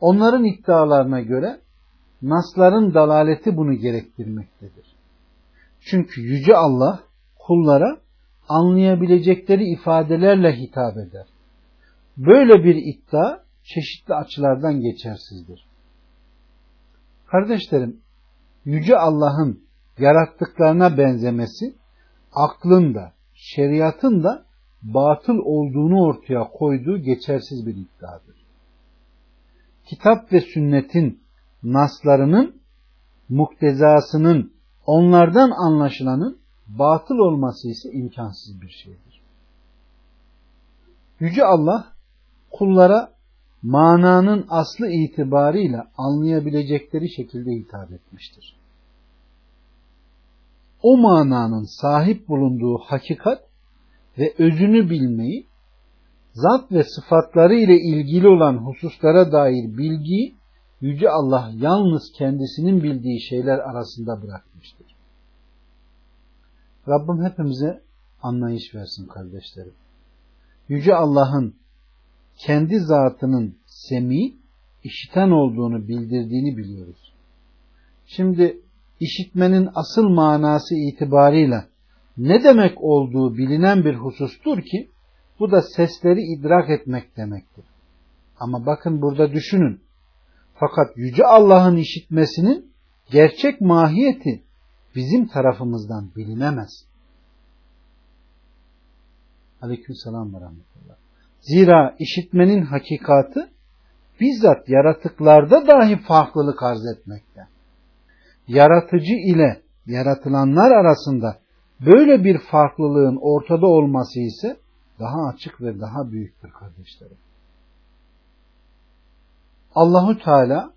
Onların iddialarına göre nasların dalaleti bunu gerektirmektedir. Çünkü Yüce Allah kullara anlayabilecekleri ifadelerle hitap eder. Böyle bir iddia çeşitli açılardan geçersizdir. Kardeşlerim, Yüce Allah'ın yarattıklarına benzemesi aklın da, şeriatın da batıl olduğunu ortaya koyduğu geçersiz bir iddiadır. Kitap ve sünnetin naslarının muktezasının onlardan anlaşılanın batıl olması ise imkansız bir şeydir. Yüce Allah kullara mananın aslı itibarıyla anlayabilecekleri şekilde hitap etmiştir. O mananın sahip bulunduğu hakikat ve özünü bilmeyi, zat ve sıfatları ile ilgili olan hususlara dair bilgiyi Yüce Allah yalnız kendisinin bildiği şeyler arasında bırakmıştır. Rabbim hepimize anlayış versin kardeşlerim. Yüce Allah'ın kendi zatının semi, işiten olduğunu bildirdiğini biliyoruz. Şimdi işitmenin asıl manası itibarıyla ne demek olduğu bilinen bir husustur ki bu da sesleri idrak etmek demektir. Ama bakın burada düşünün. Fakat Yüce Allah'ın işitmesinin gerçek mahiyeti bizim tarafımızdan bilinemez. Aleyküm selam ve rahmetullah. Zira işitmenin hakikatı bizzat yaratıklarda dahi farklılık arz etmekte. Yaratıcı ile yaratılanlar arasında böyle bir farklılığın ortada olması ise daha açık ve daha büyüktür kardeşlerim. Allahu Teala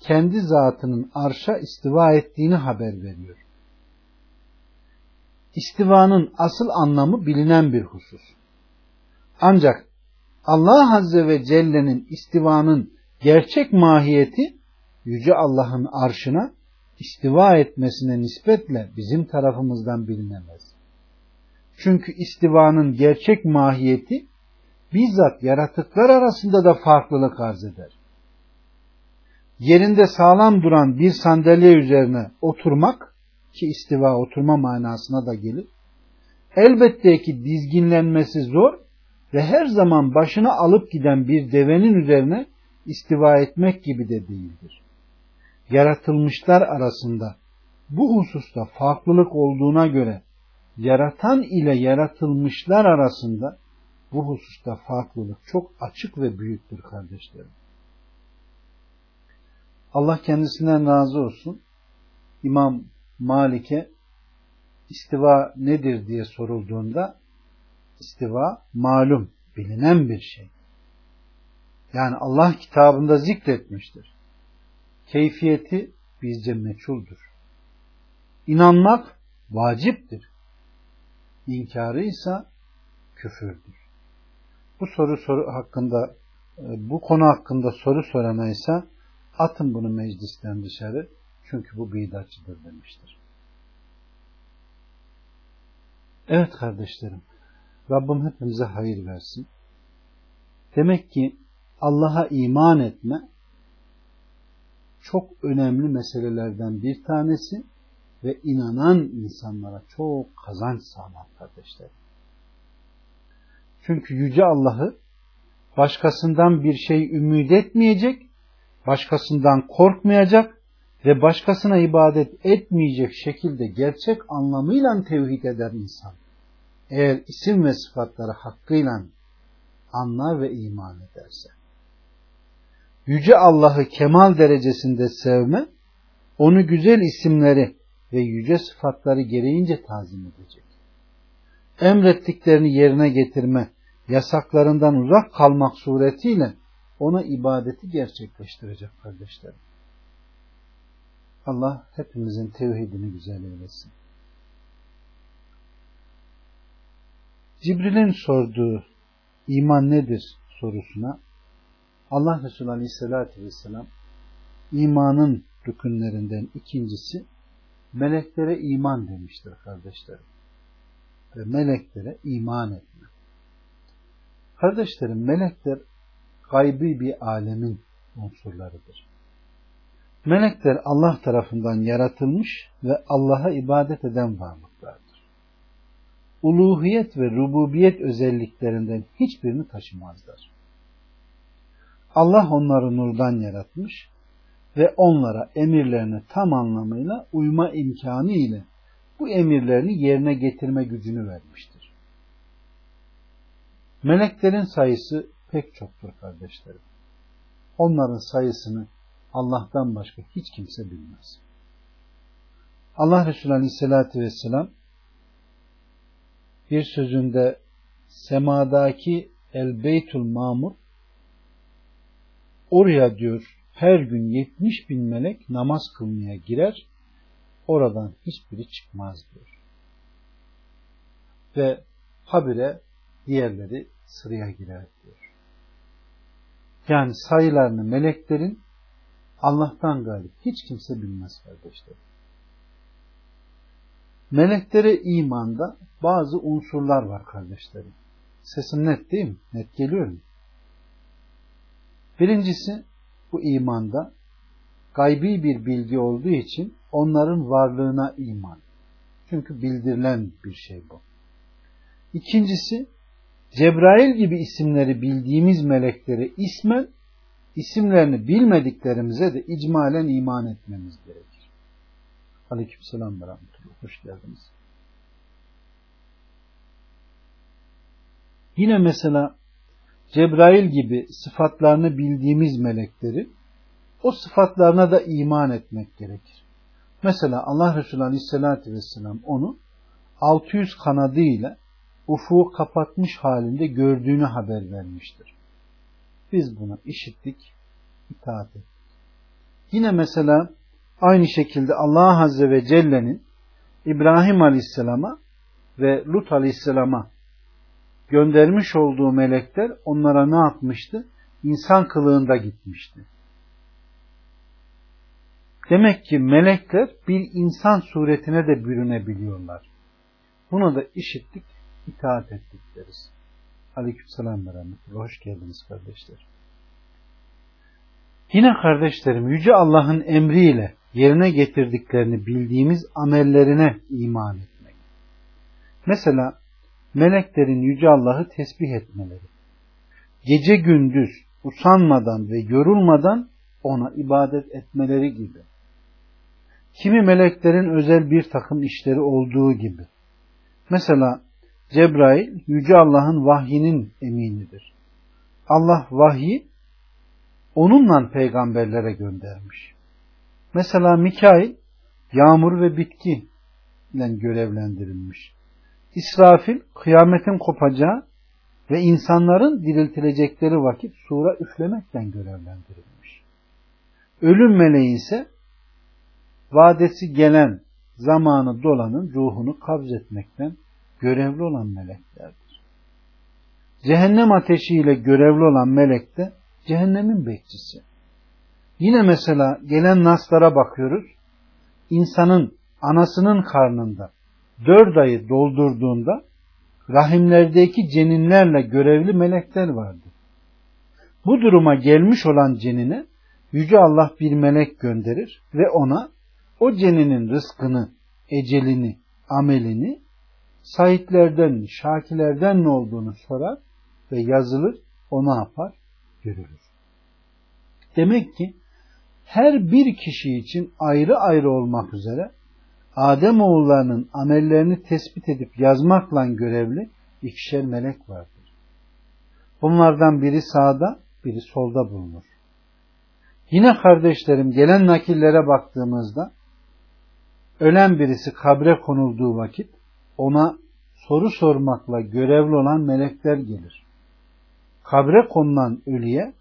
kendi zatının arşa istiva ettiğini haber veriyor. İstivanın asıl anlamı bilinen bir husus. Ancak Allah Azze ve Celle'nin istivanın gerçek mahiyeti Yüce Allah'ın arşına istiva etmesine nispetle bizim tarafımızdan bilinemez. Çünkü istivanın gerçek mahiyeti bizzat yaratıklar arasında da farklılık arz eder. Yerinde sağlam duran bir sandalye üzerine oturmak ki istiva oturma manasına da gelir. Elbette ki dizginlenmesi zor ve her zaman başına alıp giden bir devenin üzerine istiva etmek gibi de değildir. Yaratılmışlar arasında bu hususta farklılık olduğuna göre yaratan ile yaratılmışlar arasında bu hususta farklılık çok açık ve büyüktür kardeşlerim. Allah kendisinden razı olsun. İmam Malik'e istiva nedir diye sorulduğunda istiva malum, bilinen bir şey. Yani Allah kitabında zikretmiştir. Keyfiyeti bizce meçhuldur. İnanmak vaciptir. İnkarı ise küfürdür. Bu soru soru hakkında bu konu hakkında soru sorana ise atın bunu meclisten dışarı çünkü bu bidatçıdır demiştir. Evet kardeşlerim Rabbim hepimize hayır versin. Demek ki Allah'a iman etme çok önemli meselelerden bir tanesi ve inanan insanlara çok kazanç sağlar kardeşlerim. Çünkü Yüce Allah'ı başkasından bir şey ümit etmeyecek, başkasından korkmayacak ve başkasına ibadet etmeyecek şekilde gerçek anlamıyla tevhid eder insan eğer isim ve sıfatları hakkıyla anlar ve iman ederse. Yüce Allah'ı kemal derecesinde sevme, onu güzel isimleri ve yüce sıfatları gereğince tazim edecek. Emrettiklerini yerine getirme, yasaklarından uzak kalmak suretiyle ona ibadeti gerçekleştirecek kardeşlerim. Allah hepimizin tevhidini güzel eylesin. Cibril'in sorduğu iman nedir sorusuna Allah Resulü Aleyhisselatü Vesselam imanın rükünlerinden ikincisi meleklere iman demiştir kardeşlerim. Ve meleklere iman etme. Kardeşlerim melekler gaybi bir alemin unsurlarıdır. Melekler Allah tarafından yaratılmış ve Allah'a ibadet eden varlıklardır uluhiyet ve rububiyet özelliklerinden hiçbirini taşımazlar. Allah onları nurdan yaratmış ve onlara emirlerine tam anlamıyla uyma imkanı ile bu emirlerini yerine getirme gücünü vermiştir. Meleklerin sayısı pek çoktur kardeşlerim. Onların sayısını Allah'tan başka hiç kimse bilmez. Allah Resulü Aleyhisselatü Vesselam bir sözünde semadaki El Beytul Mamur oraya diyor her gün 70 bin melek namaz kılmaya girer oradan hiçbiri çıkmaz diyor. Ve habire diğerleri sıraya girer diyor. Yani sayılarını meleklerin Allah'tan galip hiç kimse bilmez kardeşler. Meleklere imanda bazı unsurlar var kardeşlerim. Sesim net değil mi? Net geliyor mu? Birincisi bu imanda gaybi bir bilgi olduğu için onların varlığına iman. Çünkü bildirilen bir şey bu. İkincisi Cebrail gibi isimleri bildiğimiz meleklere ismen isimlerini bilmediklerimize de icmalen iman etmemiz gerekir. Aleykümselam ve rahmetullah. Hoş geldiniz. Yine mesela Cebrail gibi sıfatlarını bildiğimiz melekleri o sıfatlarına da iman etmek gerekir. Mesela Allah Resulü Aleyhisselatü Vesselam onu 600 kanadıyla ufuğu kapatmış halinde gördüğünü haber vermiştir. Biz bunu işittik, itaat ettik. Yine mesela aynı şekilde Allah Azze ve Celle'nin İbrahim Aleyhisselam'a ve Lut Aleyhisselam'a göndermiş olduğu melekler onlara ne yapmıştı? İnsan kılığında gitmişti. Demek ki melekler bir insan suretine de bürünebiliyorlar. Bunu da işittik, itaat ettik deriz. Aleykümselam ve rahmetullah. Hoş geldiniz kardeşler. Yine kardeşlerim Yüce Allah'ın emriyle yerine getirdiklerini bildiğimiz amellerine iman etmek. Mesela meleklerin Yüce Allah'ı tesbih etmeleri. Gece gündüz usanmadan ve yorulmadan ona ibadet etmeleri gibi. Kimi meleklerin özel bir takım işleri olduğu gibi. Mesela Cebrail Yüce Allah'ın vahyinin eminidir. Allah vahyi onunla peygamberlere göndermiş. Mesela Mikail yağmur ve bitki ile görevlendirilmiş. İsrafil kıyametin kopacağı ve insanların diriltilecekleri vakit sura üflemekle görevlendirilmiş. Ölüm meleği ise vadesi gelen zamanı dolanın ruhunu kabz etmekten görevli olan meleklerdir. Cehennem ateşiyle görevli olan melek de cehennemin bekçisi. Yine mesela gelen naslara bakıyoruz. İnsanın anasının karnında dört ayı doldurduğunda rahimlerdeki ceninlerle görevli melekler vardı. Bu duruma gelmiş olan cenine Yüce Allah bir melek gönderir ve ona o ceninin rızkını, ecelini, amelini sahiplerden, şakilerden ne olduğunu sorar ve yazılır, o yapar? Görülür. Demek ki her bir kişi için ayrı ayrı olmak üzere Adem oğullarının amellerini tespit edip yazmakla görevli ikişer melek vardır. Bunlardan biri sağda, biri solda bulunur. Yine kardeşlerim gelen nakillere baktığımızda ölen birisi kabre konulduğu vakit ona soru sormakla görevli olan melekler gelir. Kabre konulan ölüye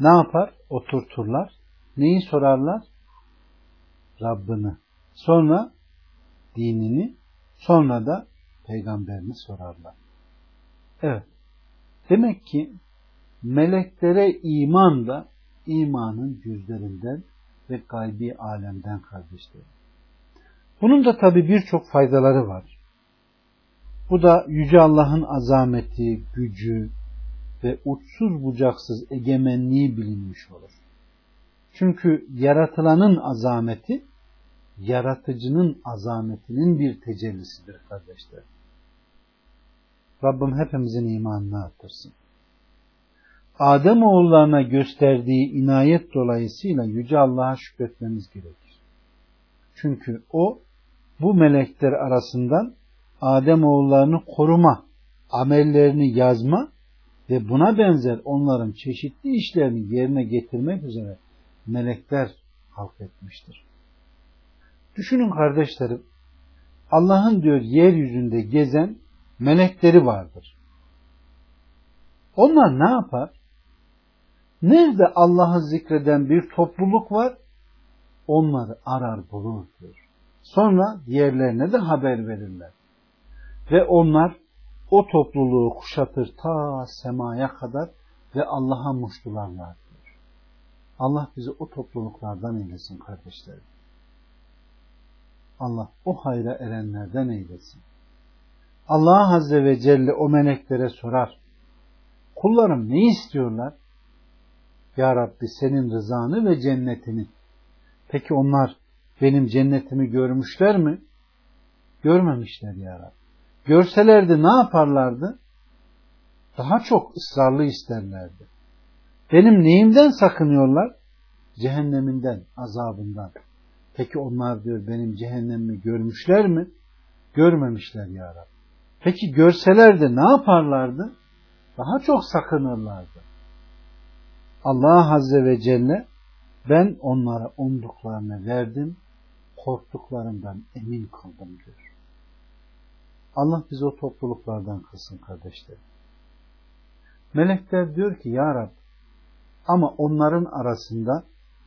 ne yapar? Oturturlar. Neyi sorarlar? Rabbini. Sonra dinini, sonra da peygamberini sorarlar. Evet. Demek ki meleklere iman da imanın cüzlerinden ve gaybi alemden kardeşlerim. Bunun da tabi birçok faydaları var. Bu da Yüce Allah'ın azameti, gücü ve uçsuz bucaksız egemenliği bilinmiş olur. Çünkü yaratılanın azameti, yaratıcının azametinin bir tecellisidir kardeşler. Rabbim hepimizin imanını artırsın. Adem oğullarına gösterdiği inayet dolayısıyla Yüce Allah'a şükretmemiz gerekir. Çünkü o bu melekler arasından Adem oğullarını koruma, amellerini yazma ve buna benzer onların çeşitli işlerini yerine getirmek üzere melekler halk etmiştir. Düşünün kardeşlerim, Allah'ın diyor yeryüzünde gezen melekleri vardır. Onlar ne yapar? Nerede Allah'ı zikreden bir topluluk var, onları arar bulur diyor. Sonra diğerlerine de haber verirler. Ve onlar o topluluğu kuşatır ta semaya kadar ve Allah'a muştularlar diyor. Allah bizi o topluluklardan eylesin kardeşlerim. Allah o hayra erenlerden eylesin. Allah Azze ve Celle o meleklere sorar. Kullarım ne istiyorlar? Ya Rabbi senin rızanı ve cennetini. Peki onlar benim cennetimi görmüşler mi? Görmemişler ya Rabbi. Görselerdi ne yaparlardı? Daha çok ısrarlı isterlerdi. Benim neyimden sakınıyorlar? Cehenneminden, azabından. Peki onlar diyor benim cehennemimi görmüşler mi? Görmemişler ya Rabbi. Peki görselerdi ne yaparlardı? Daha çok sakınırlardı. Allah Azze ve Celle ben onlara umduklarını verdim, korktuklarından emin kıldım diyor. Allah bizi o topluluklardan kılsın kardeşlerim. Melekler diyor ki Ya Rab ama onların arasında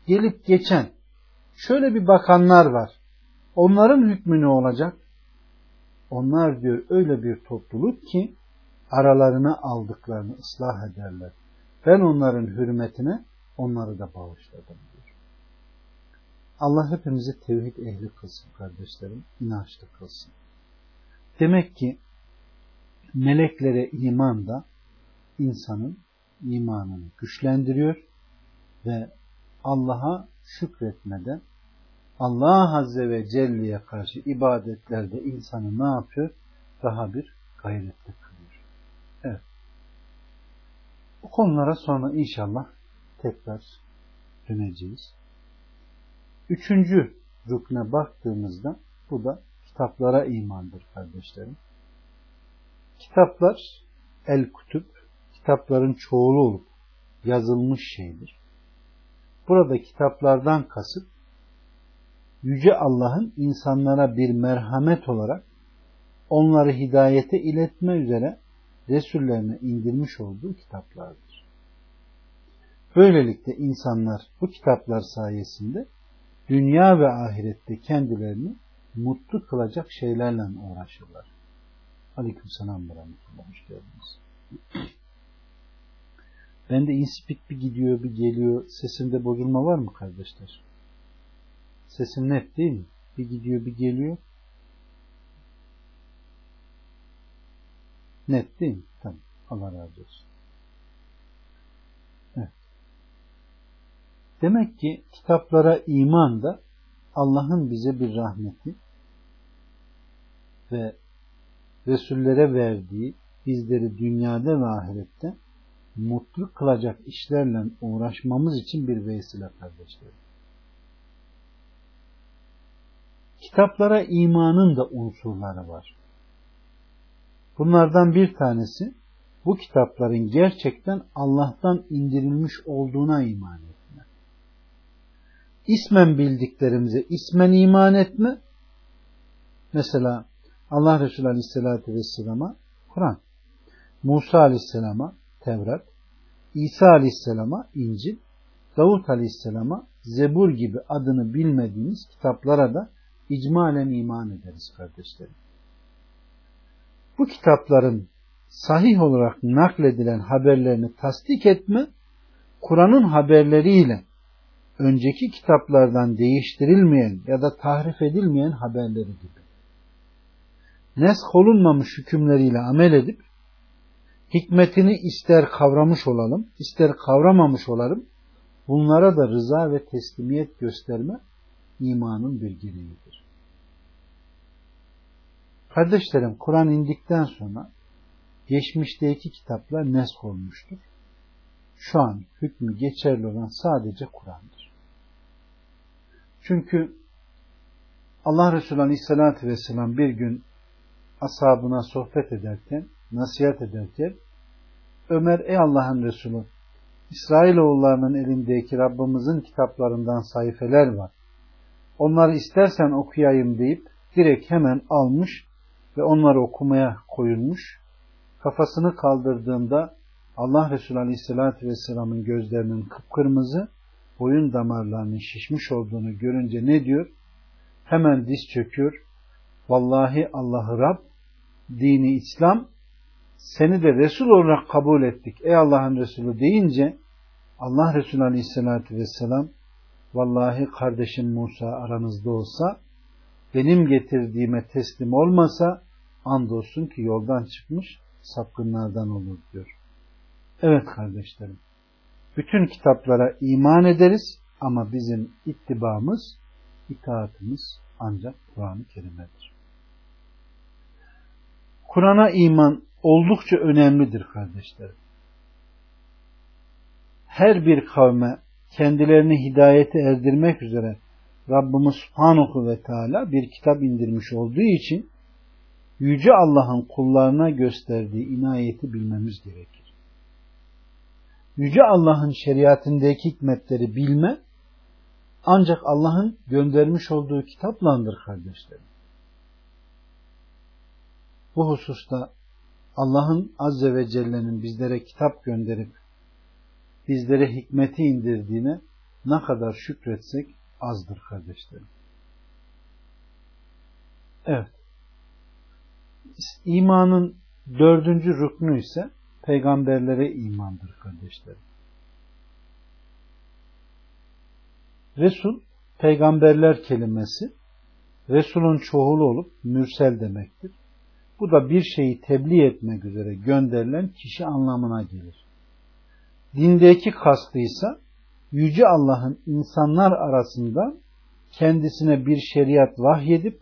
gelip geçen şöyle bir bakanlar var. Onların hükmü ne olacak? Onlar diyor öyle bir topluluk ki aralarına aldıklarını ıslah ederler. Ben onların hürmetine onları da bağışladım diyor. Allah hepimizi tevhid ehli kılsın kardeşlerim, inançlı kılsın. Demek ki meleklere iman da insanın imanını güçlendiriyor ve Allah'a şükretmeden Allah Azze ve Celle'ye karşı ibadetlerde insanı ne yapıyor? Daha bir gayretli kılıyor. Evet. Bu konulara sonra inşallah tekrar döneceğiz. Üçüncü rükne baktığımızda bu da kitaplara imandır kardeşlerim. Kitaplar el kutup, kitapların çoğulu olup yazılmış şeydir. Burada kitaplardan kasıt Yüce Allah'ın insanlara bir merhamet olarak onları hidayete iletme üzere Resullerine indirmiş olduğu kitaplardır. Böylelikle insanlar bu kitaplar sayesinde dünya ve ahirette kendilerini mutlu kılacak şeylerle uğraşırlar. Aleyküm selam ve rahmetullah. Hoş geldiniz. Ben de inspik bir gidiyor bir geliyor. Sesimde bozulma var mı kardeşler? Sesim net değil mi? Bir gidiyor bir geliyor. Net değil mi? Tamam. Allah razı olsun. Demek ki kitaplara iman da Allah'ın bize bir rahmeti ve Resullere verdiği bizleri dünyada ve ahirette mutlu kılacak işlerle uğraşmamız için bir vesile kardeşlerim. Kitaplara imanın da unsurları var. Bunlardan bir tanesi bu kitapların gerçekten Allah'tan indirilmiş olduğuna iman etme. İsmen bildiklerimize ismen iman etme. Mesela Allah Resulü Aleyhisselatü Vesselam'a Kur'an, Musa Aleyhisselam'a Tevrat, İsa Aleyhisselam'a İncil, Davut Aleyhisselam'a Zebur gibi adını bilmediğimiz kitaplara da icmalen iman ederiz kardeşlerim. Bu kitapların sahih olarak nakledilen haberlerini tasdik etme, Kur'an'ın haberleriyle önceki kitaplardan değiştirilmeyen ya da tahrif edilmeyen haberleri gibi. Nesk olunmamış hükümleriyle amel edip hikmetini ister kavramış olalım, ister kavramamış olalım, bunlara da rıza ve teslimiyet gösterme imanın bir gereğidir. Kardeşlerim, Kur'an indikten sonra geçmişteki kitaplar nesk olmuştur. Şu an hükmü geçerli olan sadece Kur'an'dır. Çünkü Allah Resulü Aleyhisselatü Vesselam bir gün ashabına sohbet ederken nasihat ederken Ömer ey Allah'ın Resulü İsrailoğullarının elindeki Rabbimizin kitaplarından sayfeler var. Onları istersen okuyayım deyip direkt hemen almış ve onları okumaya koyulmuş. Kafasını kaldırdığında Allah Resulü Aleyhisselatü Vesselam'ın gözlerinin kıpkırmızı, boyun damarlarının şişmiş olduğunu görünce ne diyor? Hemen diz çöküyor. Vallahi Allah'ı Rab, dini İslam, seni de Resul olarak kabul ettik. Ey Allah'ın Resulü deyince Allah Resulü Aleyhisselatü Vesselam vallahi kardeşim Musa aranızda olsa benim getirdiğime teslim olmasa andolsun ki yoldan çıkmış sapkınlardan olur diyor. Evet kardeşlerim. Bütün kitaplara iman ederiz ama bizim ittibamız, itaatimiz ancak Kur'an-ı Kerim'edir. Kur'an'a iman oldukça önemlidir kardeşlerim. Her bir kavme kendilerini hidayete erdirmek üzere Rabbimiz Subhanahu ve Teala bir kitap indirmiş olduğu için Yüce Allah'ın kullarına gösterdiği inayeti bilmemiz gerekir. Yüce Allah'ın şeriatindeki hikmetleri bilme ancak Allah'ın göndermiş olduğu kitaplandır kardeşlerim. Bu hususta Allah'ın Azze ve Celle'nin bizlere kitap gönderip bizlere hikmeti indirdiğine ne kadar şükretsek azdır kardeşlerim. Evet. İmanın dördüncü ruknu ise peygamberlere imandır kardeşlerim. Resul, peygamberler kelimesi, Resul'un çoğulu olup mürsel demektir. Bu da bir şeyi tebliğ etmek üzere gönderilen kişi anlamına gelir. Dindeki kastıysa Yüce Allah'ın insanlar arasında kendisine bir şeriat vahyedip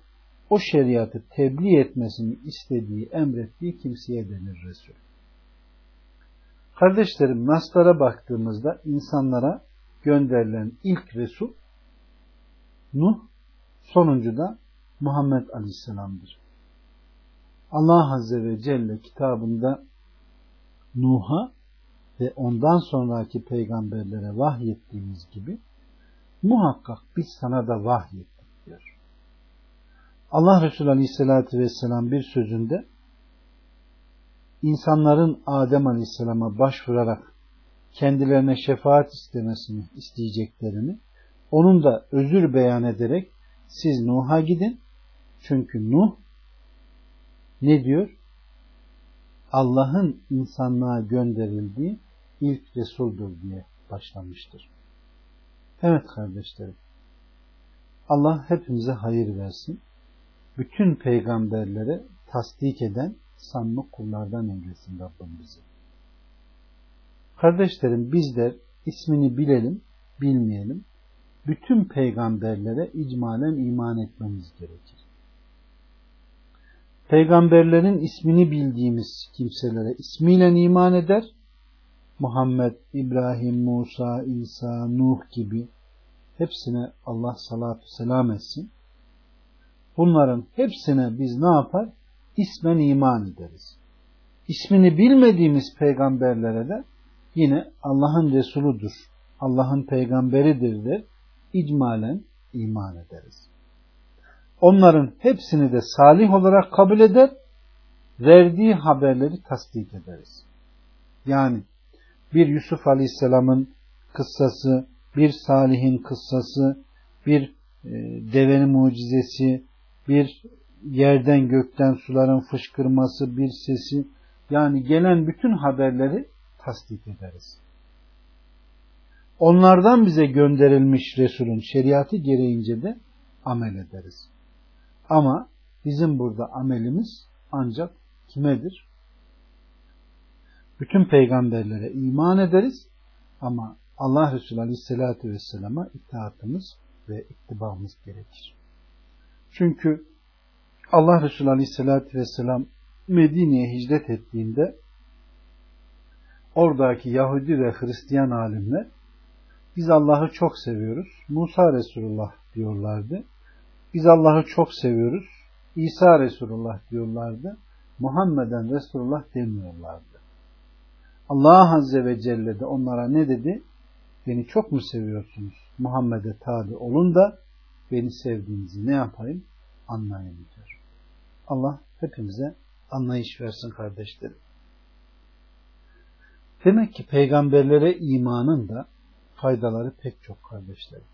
o şeriatı tebliğ etmesini istediği, emrettiği kimseye denir Resul. Kardeşlerim naslara baktığımızda insanlara gönderilen ilk Resul Nuh, sonuncu da Muhammed Aleyhisselam'dır. Allah Azze ve Celle kitabında Nuh'a ve ondan sonraki peygamberlere vahyettiğimiz gibi muhakkak biz sana da vahyettik diyor. Allah Resulü Aleyhisselatü Vesselam bir sözünde insanların Adem Aleyhisselam'a başvurarak kendilerine şefaat istemesini isteyeceklerini onun da özür beyan ederek siz Nuh'a gidin çünkü Nuh ne diyor? Allah'ın insanlığa gönderildiği ilk Resul'dur diye başlamıştır. Evet kardeşlerim. Allah hepimize hayır versin. Bütün peygamberlere tasdik eden samimi kullardan eylesin Rabbim bizi. Kardeşlerim bizler ismini bilelim, bilmeyelim. Bütün peygamberlere icmalen iman etmemiz gerekir. Peygamberlerin ismini bildiğimiz kimselere ismiyle iman eder. Muhammed, İbrahim, Musa, İsa, Nuh gibi hepsine Allah salatu selam etsin. Bunların hepsine biz ne yapar? ismen iman ederiz. İsmini bilmediğimiz peygamberlere de yine Allah'ın Resuludur, Allah'ın peygamberidir de icmalen iman ederiz. Onların hepsini de salih olarak kabul eder, verdiği haberleri tasdik ederiz. Yani bir Yusuf Aleyhisselam'ın kıssası, bir Salih'in kıssası, bir e, devenin mucizesi, bir yerden gökten suların fışkırması, bir sesi yani gelen bütün haberleri tasdik ederiz. Onlardan bize gönderilmiş Resul'ün şeriatı gereğince de amel ederiz. Ama bizim burada amelimiz ancak kimedir? Bütün peygamberlere iman ederiz ama Allah Resulü Aleyhisselatü Vesselam'a itaatımız ve ittibamız gerekir. Çünkü Allah Resulü Aleyhisselatü Vesselam Medine'ye hicret ettiğinde oradaki Yahudi ve Hristiyan alimler biz Allah'ı çok seviyoruz. Musa Resulullah diyorlardı. Biz Allah'ı çok seviyoruz. İsa Resulullah diyorlardı. Muhammeden Resulullah demiyorlardı. Allah Azze ve Celle de onlara ne dedi? Beni çok mu seviyorsunuz? Muhammed'e tabi olun da beni sevdiğinizi ne yapayım? Anlayın diyor. Allah hepimize anlayış versin kardeşlerim. Demek ki peygamberlere imanın da faydaları pek çok kardeşlerim.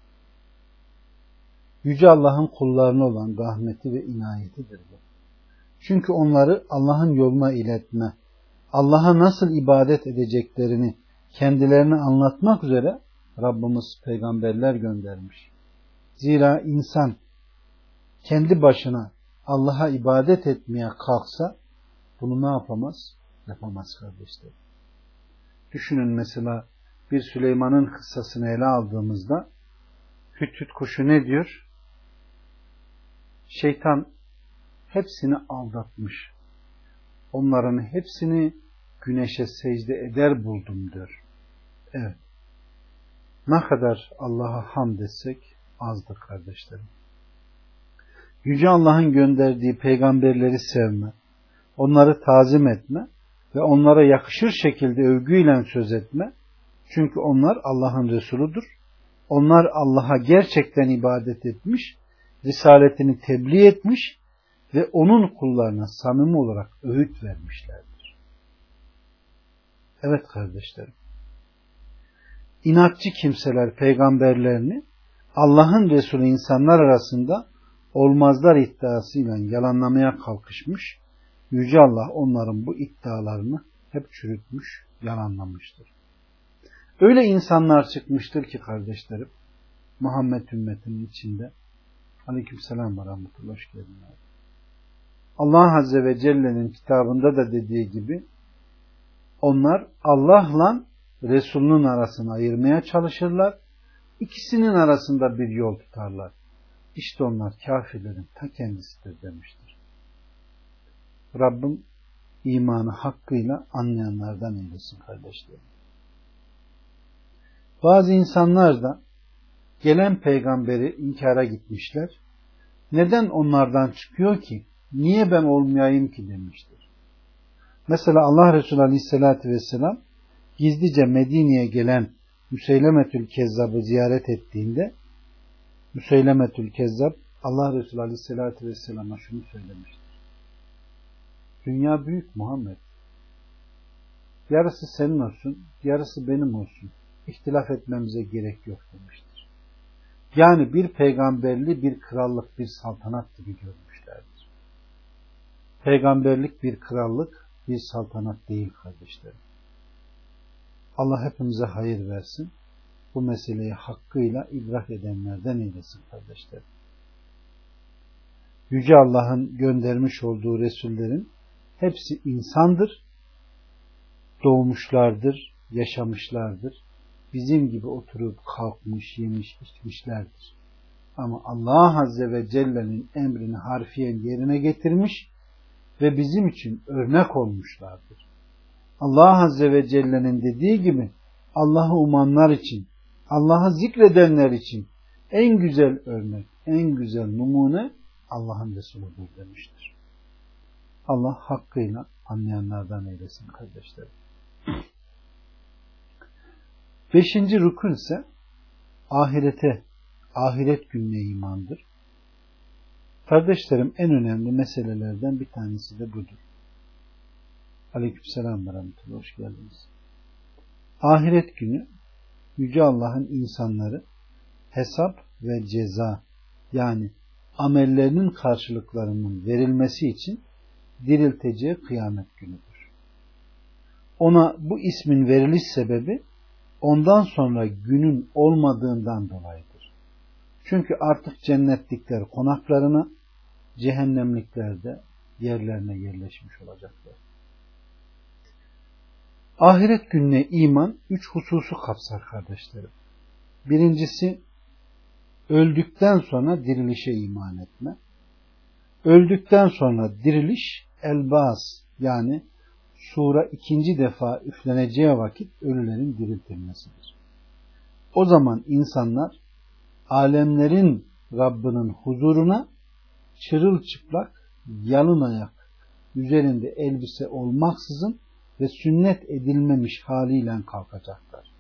Yüce Allah'ın kullarına olan rahmeti ve inayetidir bu. Çünkü onları Allah'ın yoluna iletme, Allah'a nasıl ibadet edeceklerini kendilerine anlatmak üzere Rabbimiz peygamberler göndermiş. Zira insan kendi başına Allah'a ibadet etmeye kalksa bunu ne yapamaz? Yapamaz kardeşler. Düşünün mesela bir Süleyman'ın kıssasını ele aldığımızda hüt hüt kuşu ne diyor? Şeytan hepsini aldatmış. Onların hepsini güneşe secde eder buldum diyor. Evet. Ne kadar Allah'a hamd etsek azdır kardeşlerim. Yüce Allah'ın gönderdiği peygamberleri sevme, onları tazim etme ve onlara yakışır şekilde övgüyle söz etme. Çünkü onlar Allah'ın Resuludur. Onlar Allah'a gerçekten ibadet etmiş, risaletini tebliğ etmiş ve onun kullarına samimi olarak öğüt vermişlerdir. Evet kardeşlerim. İnatçı kimseler peygamberlerini Allah'ın Resulü insanlar arasında olmazlar iddiasıyla yalanlamaya kalkışmış. Yüce Allah onların bu iddialarını hep çürütmüş, yalanlamıştır. Öyle insanlar çıkmıştır ki kardeşlerim, Muhammed ümmetinin içinde. Aleyküm selam ve rahmetullah. Hoş geldin abi. Allah Azze ve Celle'nin kitabında da dediği gibi onlar Allah'la Resulünün arasını ayırmaya çalışırlar. İkisinin arasında bir yol tutarlar. İşte onlar kafirlerin ta kendisidir demiştir. Rabbim imanı hakkıyla anlayanlardan eylesin kardeşlerim. Bazı insanlar da gelen peygamberi inkara gitmişler. Neden onlardan çıkıyor ki? Niye ben olmayayım ki demiştir. Mesela Allah Resulü Aleyhisselatü Vesselam gizlice Medine'ye gelen Müseylemetül Kezzab'ı ziyaret ettiğinde Müseylemetül Kezzab Allah Resulü Aleyhisselatü Vesselam'a şunu söylemiştir. Dünya büyük Muhammed. Yarısı senin olsun, yarısı benim olsun. İhtilaf etmemize gerek yok demiştir. Yani bir peygamberli, bir krallık, bir saltanat gibi görmüşlerdir. Peygamberlik bir krallık, bir saltanat değil kardeşlerim. Allah hepimize hayır versin. Bu meseleyi hakkıyla idrak edenlerden eylesin kardeşlerim. Yüce Allah'ın göndermiş olduğu Resullerin hepsi insandır. Doğmuşlardır, yaşamışlardır. Bizim gibi oturup kalkmış, yemiş, içmişlerdir. Ama Allah Azze ve Celle'nin emrini harfiyen yerine getirmiş ve bizim için örnek olmuşlardır. Allah Azze ve Celle'nin dediği gibi Allah'ı umanlar için, Allah'ı zikredenler için en güzel örnek, en güzel numune Allah'ın Resuludur demiştir. Allah hakkıyla anlayanlardan eylesin kardeşlerim. Beşinci rukun ise ahirete, ahiret gününe imandır. Kardeşlerim en önemli meselelerden bir tanesi de budur. Aleykümselam ve rahmetullah. Hoş geldiniz. Ahiret günü Yüce Allah'ın insanları hesap ve ceza yani amellerinin karşılıklarının verilmesi için dirilteceği kıyamet günüdür. Ona bu ismin veriliş sebebi ondan sonra günün olmadığından dolayıdır. Çünkü artık cennetlikler konaklarına, cehennemlikler de yerlerine yerleşmiş olacaklar. Ahiret gününe iman üç hususu kapsar kardeşlerim. Birincisi öldükten sonra dirilişe iman etme. Öldükten sonra diriliş elbaz yani sura ikinci defa üfleneceği vakit ölülerin diriltilmesidir. O zaman insanlar alemlerin Rabbinin huzuruna çırılçıplak, yalın ayak üzerinde elbise olmaksızın ve sünnet edilmemiş haliyle kalkacaklar.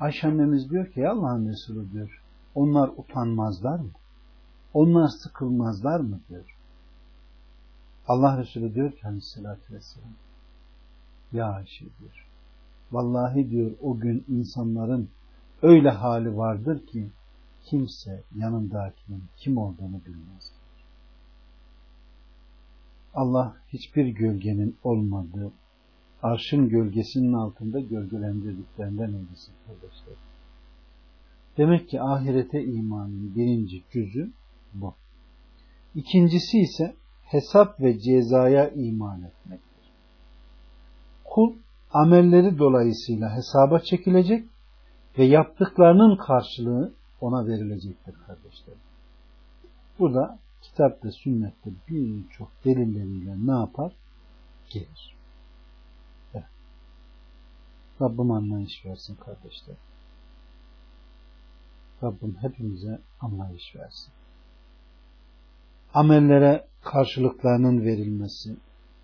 Ayşe annemiz diyor ki Allah'ın Resulü diyor onlar utanmazlar mı? Onlar sıkılmazlar mı diyor. Allah Resulü diyor ki aleyhissalatü vesselam Ya Ayşe diyor vallahi diyor o gün insanların öyle hali vardır ki kimse yanındakinin kim olduğunu bilmez. Allah hiçbir gölgenin olmadığı arşın gölgesinin altında gölgelendirdiklerinden eylesin kardeşler. Demek ki ahirete imanın birinci cüzü bu. İkincisi ise hesap ve cezaya iman etmektir. Kul amelleri dolayısıyla hesaba çekilecek ve yaptıklarının karşılığı ona verilecektir kardeşlerim. Bu da kitapta sünnette birçok delilleriyle ne yapar? Gelir. Evet. Rabbim anlayış versin kardeşler. Rabbim hepimize anlayış versin. Amellere karşılıklarının verilmesi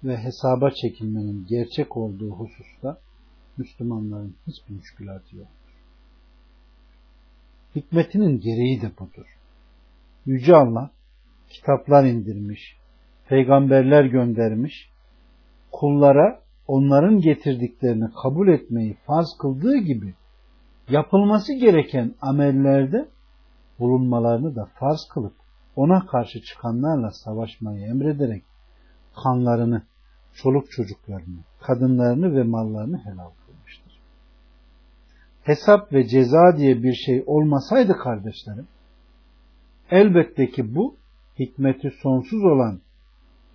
ve hesaba çekilmenin gerçek olduğu hususta Müslümanların hiçbir müşkülatı yoktur. Hikmetinin gereği de budur. Yüce Allah kitaplar indirmiş, peygamberler göndermiş, kullara onların getirdiklerini kabul etmeyi farz kıldığı gibi yapılması gereken amellerde bulunmalarını da farz kılıp ona karşı çıkanlarla savaşmayı emrederek kanlarını, çoluk çocuklarını, kadınlarını ve mallarını helal kılmıştır. Hesap ve ceza diye bir şey olmasaydı kardeşlerim, elbette ki bu hikmeti sonsuz olan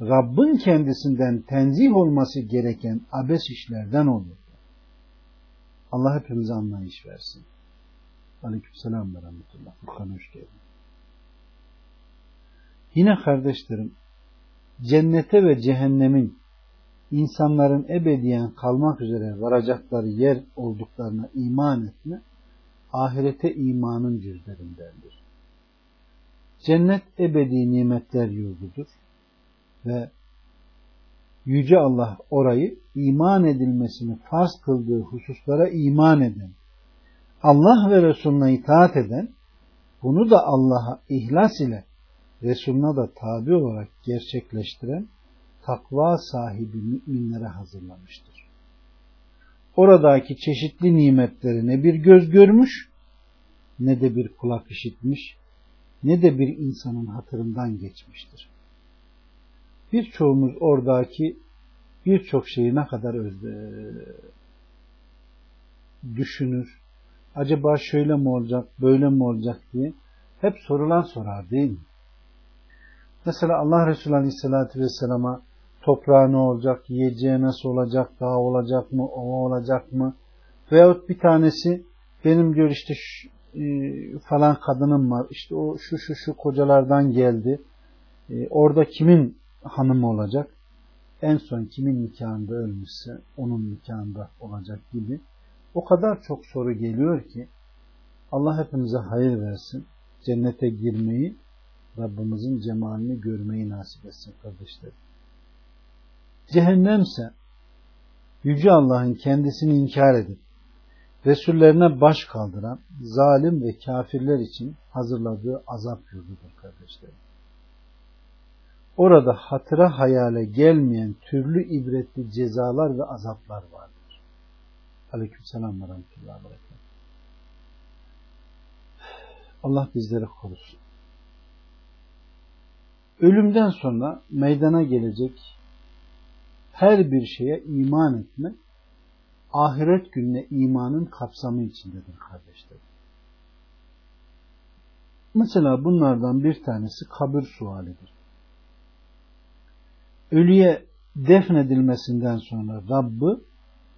Rabbin kendisinden tenzih olması gereken abes işlerden olur. Allah hepimize anlayış versin. Aleykümselam ve rahmetullah. Furkan hoş geldin. Yine kardeşlerim, cennete ve cehennemin insanların ebediyen kalmak üzere varacakları yer olduklarına iman etme, ahirete imanın cüzlerindendir. Cennet ebedi nimetler yurdudur ve Yüce Allah orayı iman edilmesini farz kıldığı hususlara iman eden, Allah ve Resulüne itaat eden, bunu da Allah'a ihlas ile Resulüne da tabi olarak gerçekleştiren takva sahibi müminlere hazırlamıştır. Oradaki çeşitli nimetleri ne bir göz görmüş, ne de bir kulak işitmiş, ne de bir insanın hatırından geçmiştir birçoğumuz oradaki birçok şeyi ne kadar özde, düşünür. Acaba şöyle mi olacak, böyle mi olacak diye hep sorulan sorar değil mi? Mesela Allah Resulü Aleyhisselatü Vesselam'a toprağı ne olacak, yiyeceği nasıl olacak, dağ olacak mı, ova olacak mı? Veyahut bir tanesi benim diyor işte şu, e, falan kadınım var, işte o şu şu şu kocalardan geldi. E, orada kimin hanımı olacak. En son kimin nikahında ölmüşse onun nikahında olacak gibi. O kadar çok soru geliyor ki Allah hepimize hayır versin. Cennete girmeyi, Rabbimizin cemalini görmeyi nasip etsin kardeşler. Cehennemse Yüce Allah'ın kendisini inkar edip Resullerine baş kaldıran zalim ve kafirler için hazırladığı azap yurdudur kardeşlerim orada hatıra hayale gelmeyen türlü ibretli cezalar ve azaplar vardır. Aleykümselam ve rahmetullahi Allah bizleri korusun. Ölümden sonra meydana gelecek her bir şeye iman etmek ahiret gününe imanın kapsamı içindedir kardeşler. Mesela bunlardan bir tanesi kabir sualidir ölüye defnedilmesinden sonra Rabb'ı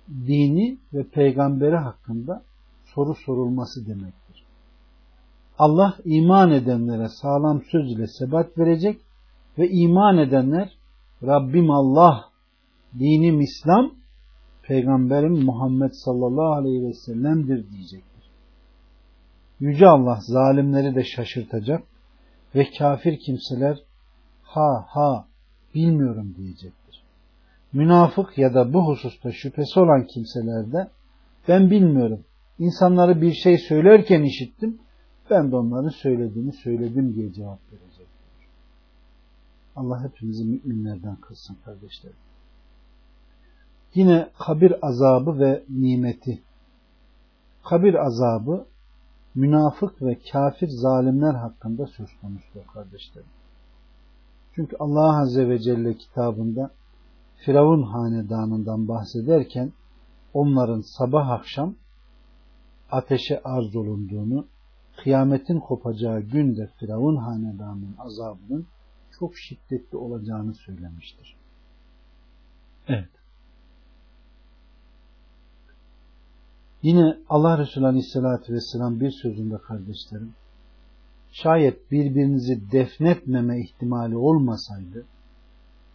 dini ve peygamberi hakkında soru sorulması demektir. Allah iman edenlere sağlam söz ile sebat verecek ve iman edenler Rabbim Allah, dinim İslam, peygamberim Muhammed sallallahu aleyhi ve sellem'dir diyecektir. Yüce Allah zalimleri de şaşırtacak ve kafir kimseler ha ha bilmiyorum diyecektir. Münafık ya da bu hususta şüphesi olan kimselerde ben bilmiyorum. İnsanları bir şey söylerken işittim. Ben de onların söylediğini söyledim diye cevap verecektir. Allah hepimizi müminlerden kılsın kardeşlerim. Yine kabir azabı ve nimeti. Kabir azabı münafık ve kafir zalimler hakkında söz konusudur kardeşlerim. Çünkü Allah Azze ve Celle kitabında Firavun hanedanından bahsederken onların sabah akşam ateşe arz olunduğunu, kıyametin kopacağı günde Firavun hanedanının azabının çok şiddetli olacağını söylemiştir. Evet. Yine Allah Resulü Aleyhisselatü Vesselam bir sözünde kardeşlerim, şayet birbirinizi defnetmeme ihtimali olmasaydı,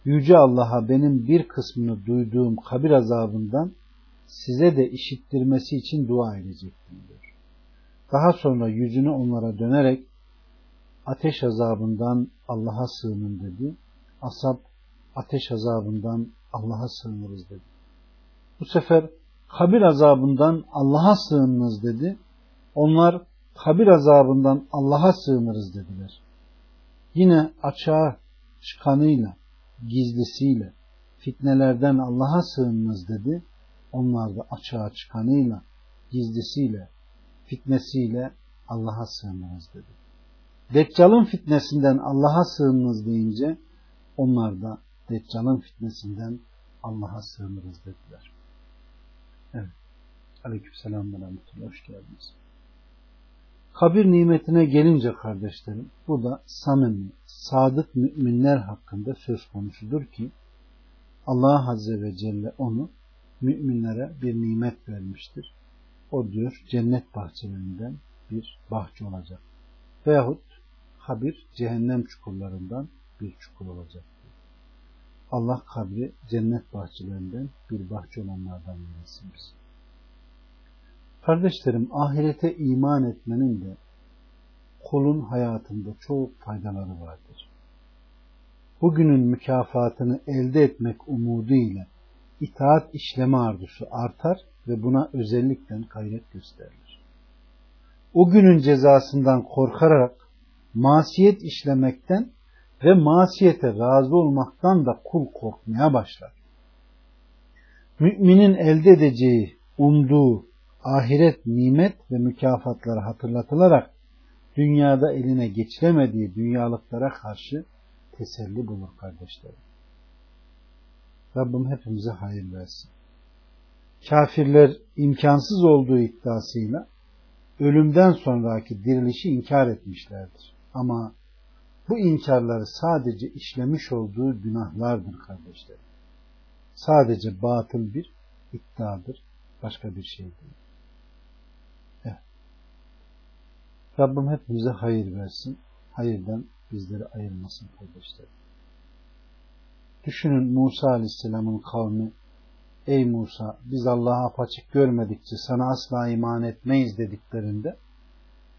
Yüce Allah'a benim bir kısmını duyduğum kabir azabından size de işittirmesi için dua edecektim diyor. Daha sonra yüzünü onlara dönerek ateş azabından Allah'a sığının dedi. Asap ateş azabından Allah'a sığınırız dedi. Bu sefer kabir azabından Allah'a sığınınız dedi. Onlar kabir azabından Allah'a sığınırız dediler. Yine açığa çıkanıyla, gizlisiyle, fitnelerden Allah'a sığınınız dedi. Onlar da açığa çıkanıyla, gizlisiyle, fitnesiyle Allah'a sığınırız dedi. Deccal'ın fitnesinden Allah'a sığınınız deyince onlar da Deccal'ın fitnesinden Allah'a sığınırız dediler. Evet. Aleykümselam ve rahmetullah. Hoş geldiniz. Kabir nimetine gelince kardeşlerim, bu da samimi, sadık müminler hakkında söz konusudur ki Allah Azze ve Celle onu müminlere bir nimet vermiştir. O diyor cennet bahçelerinden bir bahçe olacak. Veyahut kabir cehennem çukurlarından bir çukur olacak. Allah kabri cennet bahçelerinden bir bahçe olanlardan eylesin Kardeşlerim ahirete iman etmenin de kulun hayatında çok faydaları vardır. Bugünün mükafatını elde etmek umudu ile itaat işleme arzusu artar ve buna özellikle gayret gösterilir. O günün cezasından korkarak masiyet işlemekten ve masiyete razı olmaktan da kul korkmaya başlar. Müminin elde edeceği, umduğu ahiret nimet ve mükafatları hatırlatılarak dünyada eline geçiremediği dünyalıklara karşı teselli bulur kardeşlerim. Rabbim hepimize hayır versin. Kafirler imkansız olduğu iddiasıyla ölümden sonraki dirilişi inkar etmişlerdir. Ama bu inkarları sadece işlemiş olduğu günahlardır kardeşlerim. Sadece batıl bir iddiadır. Başka bir şey değil. Evet. Rabbim hepimize hayır versin. Hayırdan bizleri ayırmasın kardeşlerim. Düşünün Musa Aleyhisselam'ın kavmi Ey Musa biz Allah'a apaçık görmedikçe sana asla iman etmeyiz dediklerinde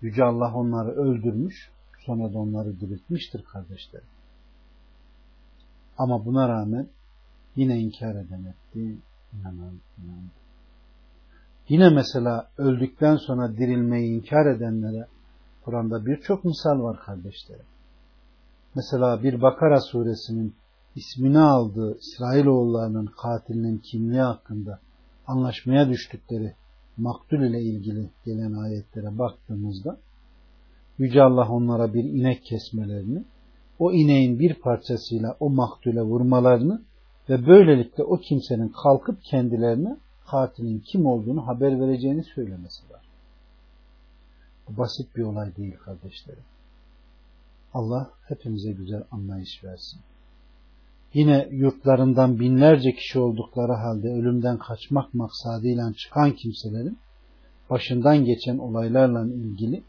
Yüce Allah onları öldürmüş sonra da onları diriltmiştir kardeşlerim. Ama buna rağmen yine inkar eden etti, inanan inandı. Yine mesela öldükten sonra dirilmeyi inkar edenlere Kur'an'da birçok misal var kardeşlerim. Mesela bir Bakara suresinin ismini aldığı İsrailoğullarının katilinin kimliği hakkında anlaşmaya düştükleri maktul ile ilgili gelen ayetlere baktığımızda Yüce Allah onlara bir inek kesmelerini, o ineğin bir parçasıyla o maktule vurmalarını ve böylelikle o kimsenin kalkıp kendilerine katilin kim olduğunu haber vereceğini söylemesi var. Bu basit bir olay değil kardeşlerim. Allah hepimize güzel anlayış versin. Yine yurtlarından binlerce kişi oldukları halde ölümden kaçmak maksadıyla çıkan kimselerin başından geçen olaylarla ilgili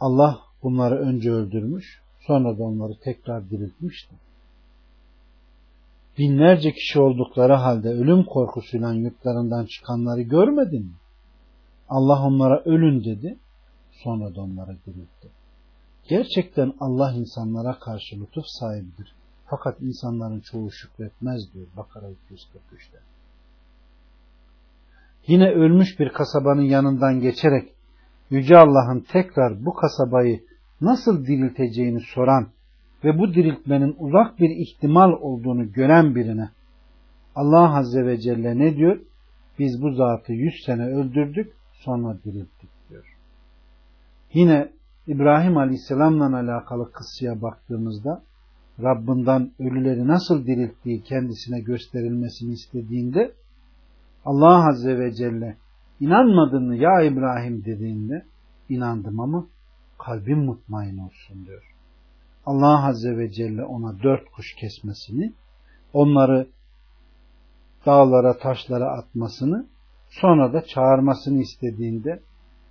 Allah bunları önce öldürmüş, sonra da onları tekrar diriltmişti. Binlerce kişi oldukları halde ölüm korkusuyla yurtlarından çıkanları görmedin mi? Allah onlara ölün dedi, sonra da onları diriltti. Gerçekten Allah insanlara karşı lütuf sahibidir, Fakat insanların çoğu şükretmez diyor Bakara 243'te. Yine ölmüş bir kasabanın yanından geçerek Yüce Allah'ın tekrar bu kasabayı nasıl dirilteceğini soran ve bu diriltmenin uzak bir ihtimal olduğunu gören birine Allah Azze ve Celle ne diyor? Biz bu zatı yüz sene öldürdük sonra dirilttik diyor. Yine İbrahim Aleyhisselam'la alakalı kıssıya baktığımızda Rabbinden ölüleri nasıl dirilttiği kendisine gösterilmesini istediğinde Allah Azze ve Celle inanmadın mı ya İbrahim dediğinde inandım ama kalbim mutmain olsun diyor. Allah Azze ve Celle ona dört kuş kesmesini, onları dağlara taşlara atmasını, sonra da çağırmasını istediğinde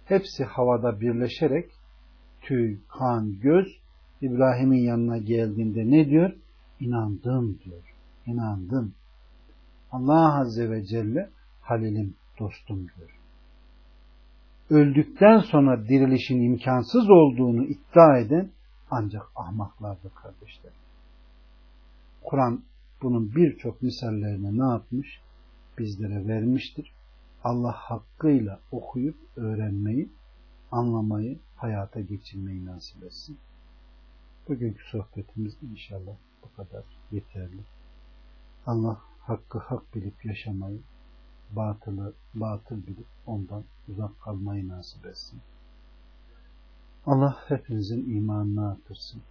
hepsi havada birleşerek tüy, kan, göz İbrahim'in yanına geldiğinde ne diyor? İnandım diyor. İnandım. Allah Azze ve Celle Halil'im, dostum diyor. Öldükten sonra dirilişin imkansız olduğunu iddia eden ancak ahmaklardır kardeşler. Kur'an bunun birçok misallerini ne yapmış? Bizlere vermiştir. Allah hakkıyla okuyup öğrenmeyi, anlamayı, hayata geçirmeyi nasip etsin. Bugünkü sohbetimiz inşallah bu kadar yeterli. Allah hakkı hak bilip yaşamayı, batılı batıl bilip ondan uzak kalmayı nasip etsin. Allah hepinizin imanını artırsın.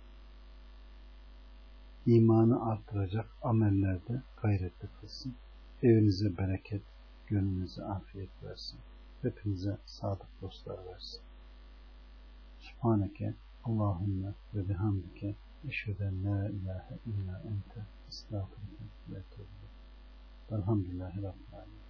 İmanı artıracak amellerde gayretli kılsın. Evinize bereket, gönlünüze afiyet versin. Hepinize sadık dostlar versin. Subhaneke Allahümme ve bihamdike eşheden la ilahe illa ente estağfurullah ve etûbü. Elhamdülillahi Rabbil Alemin.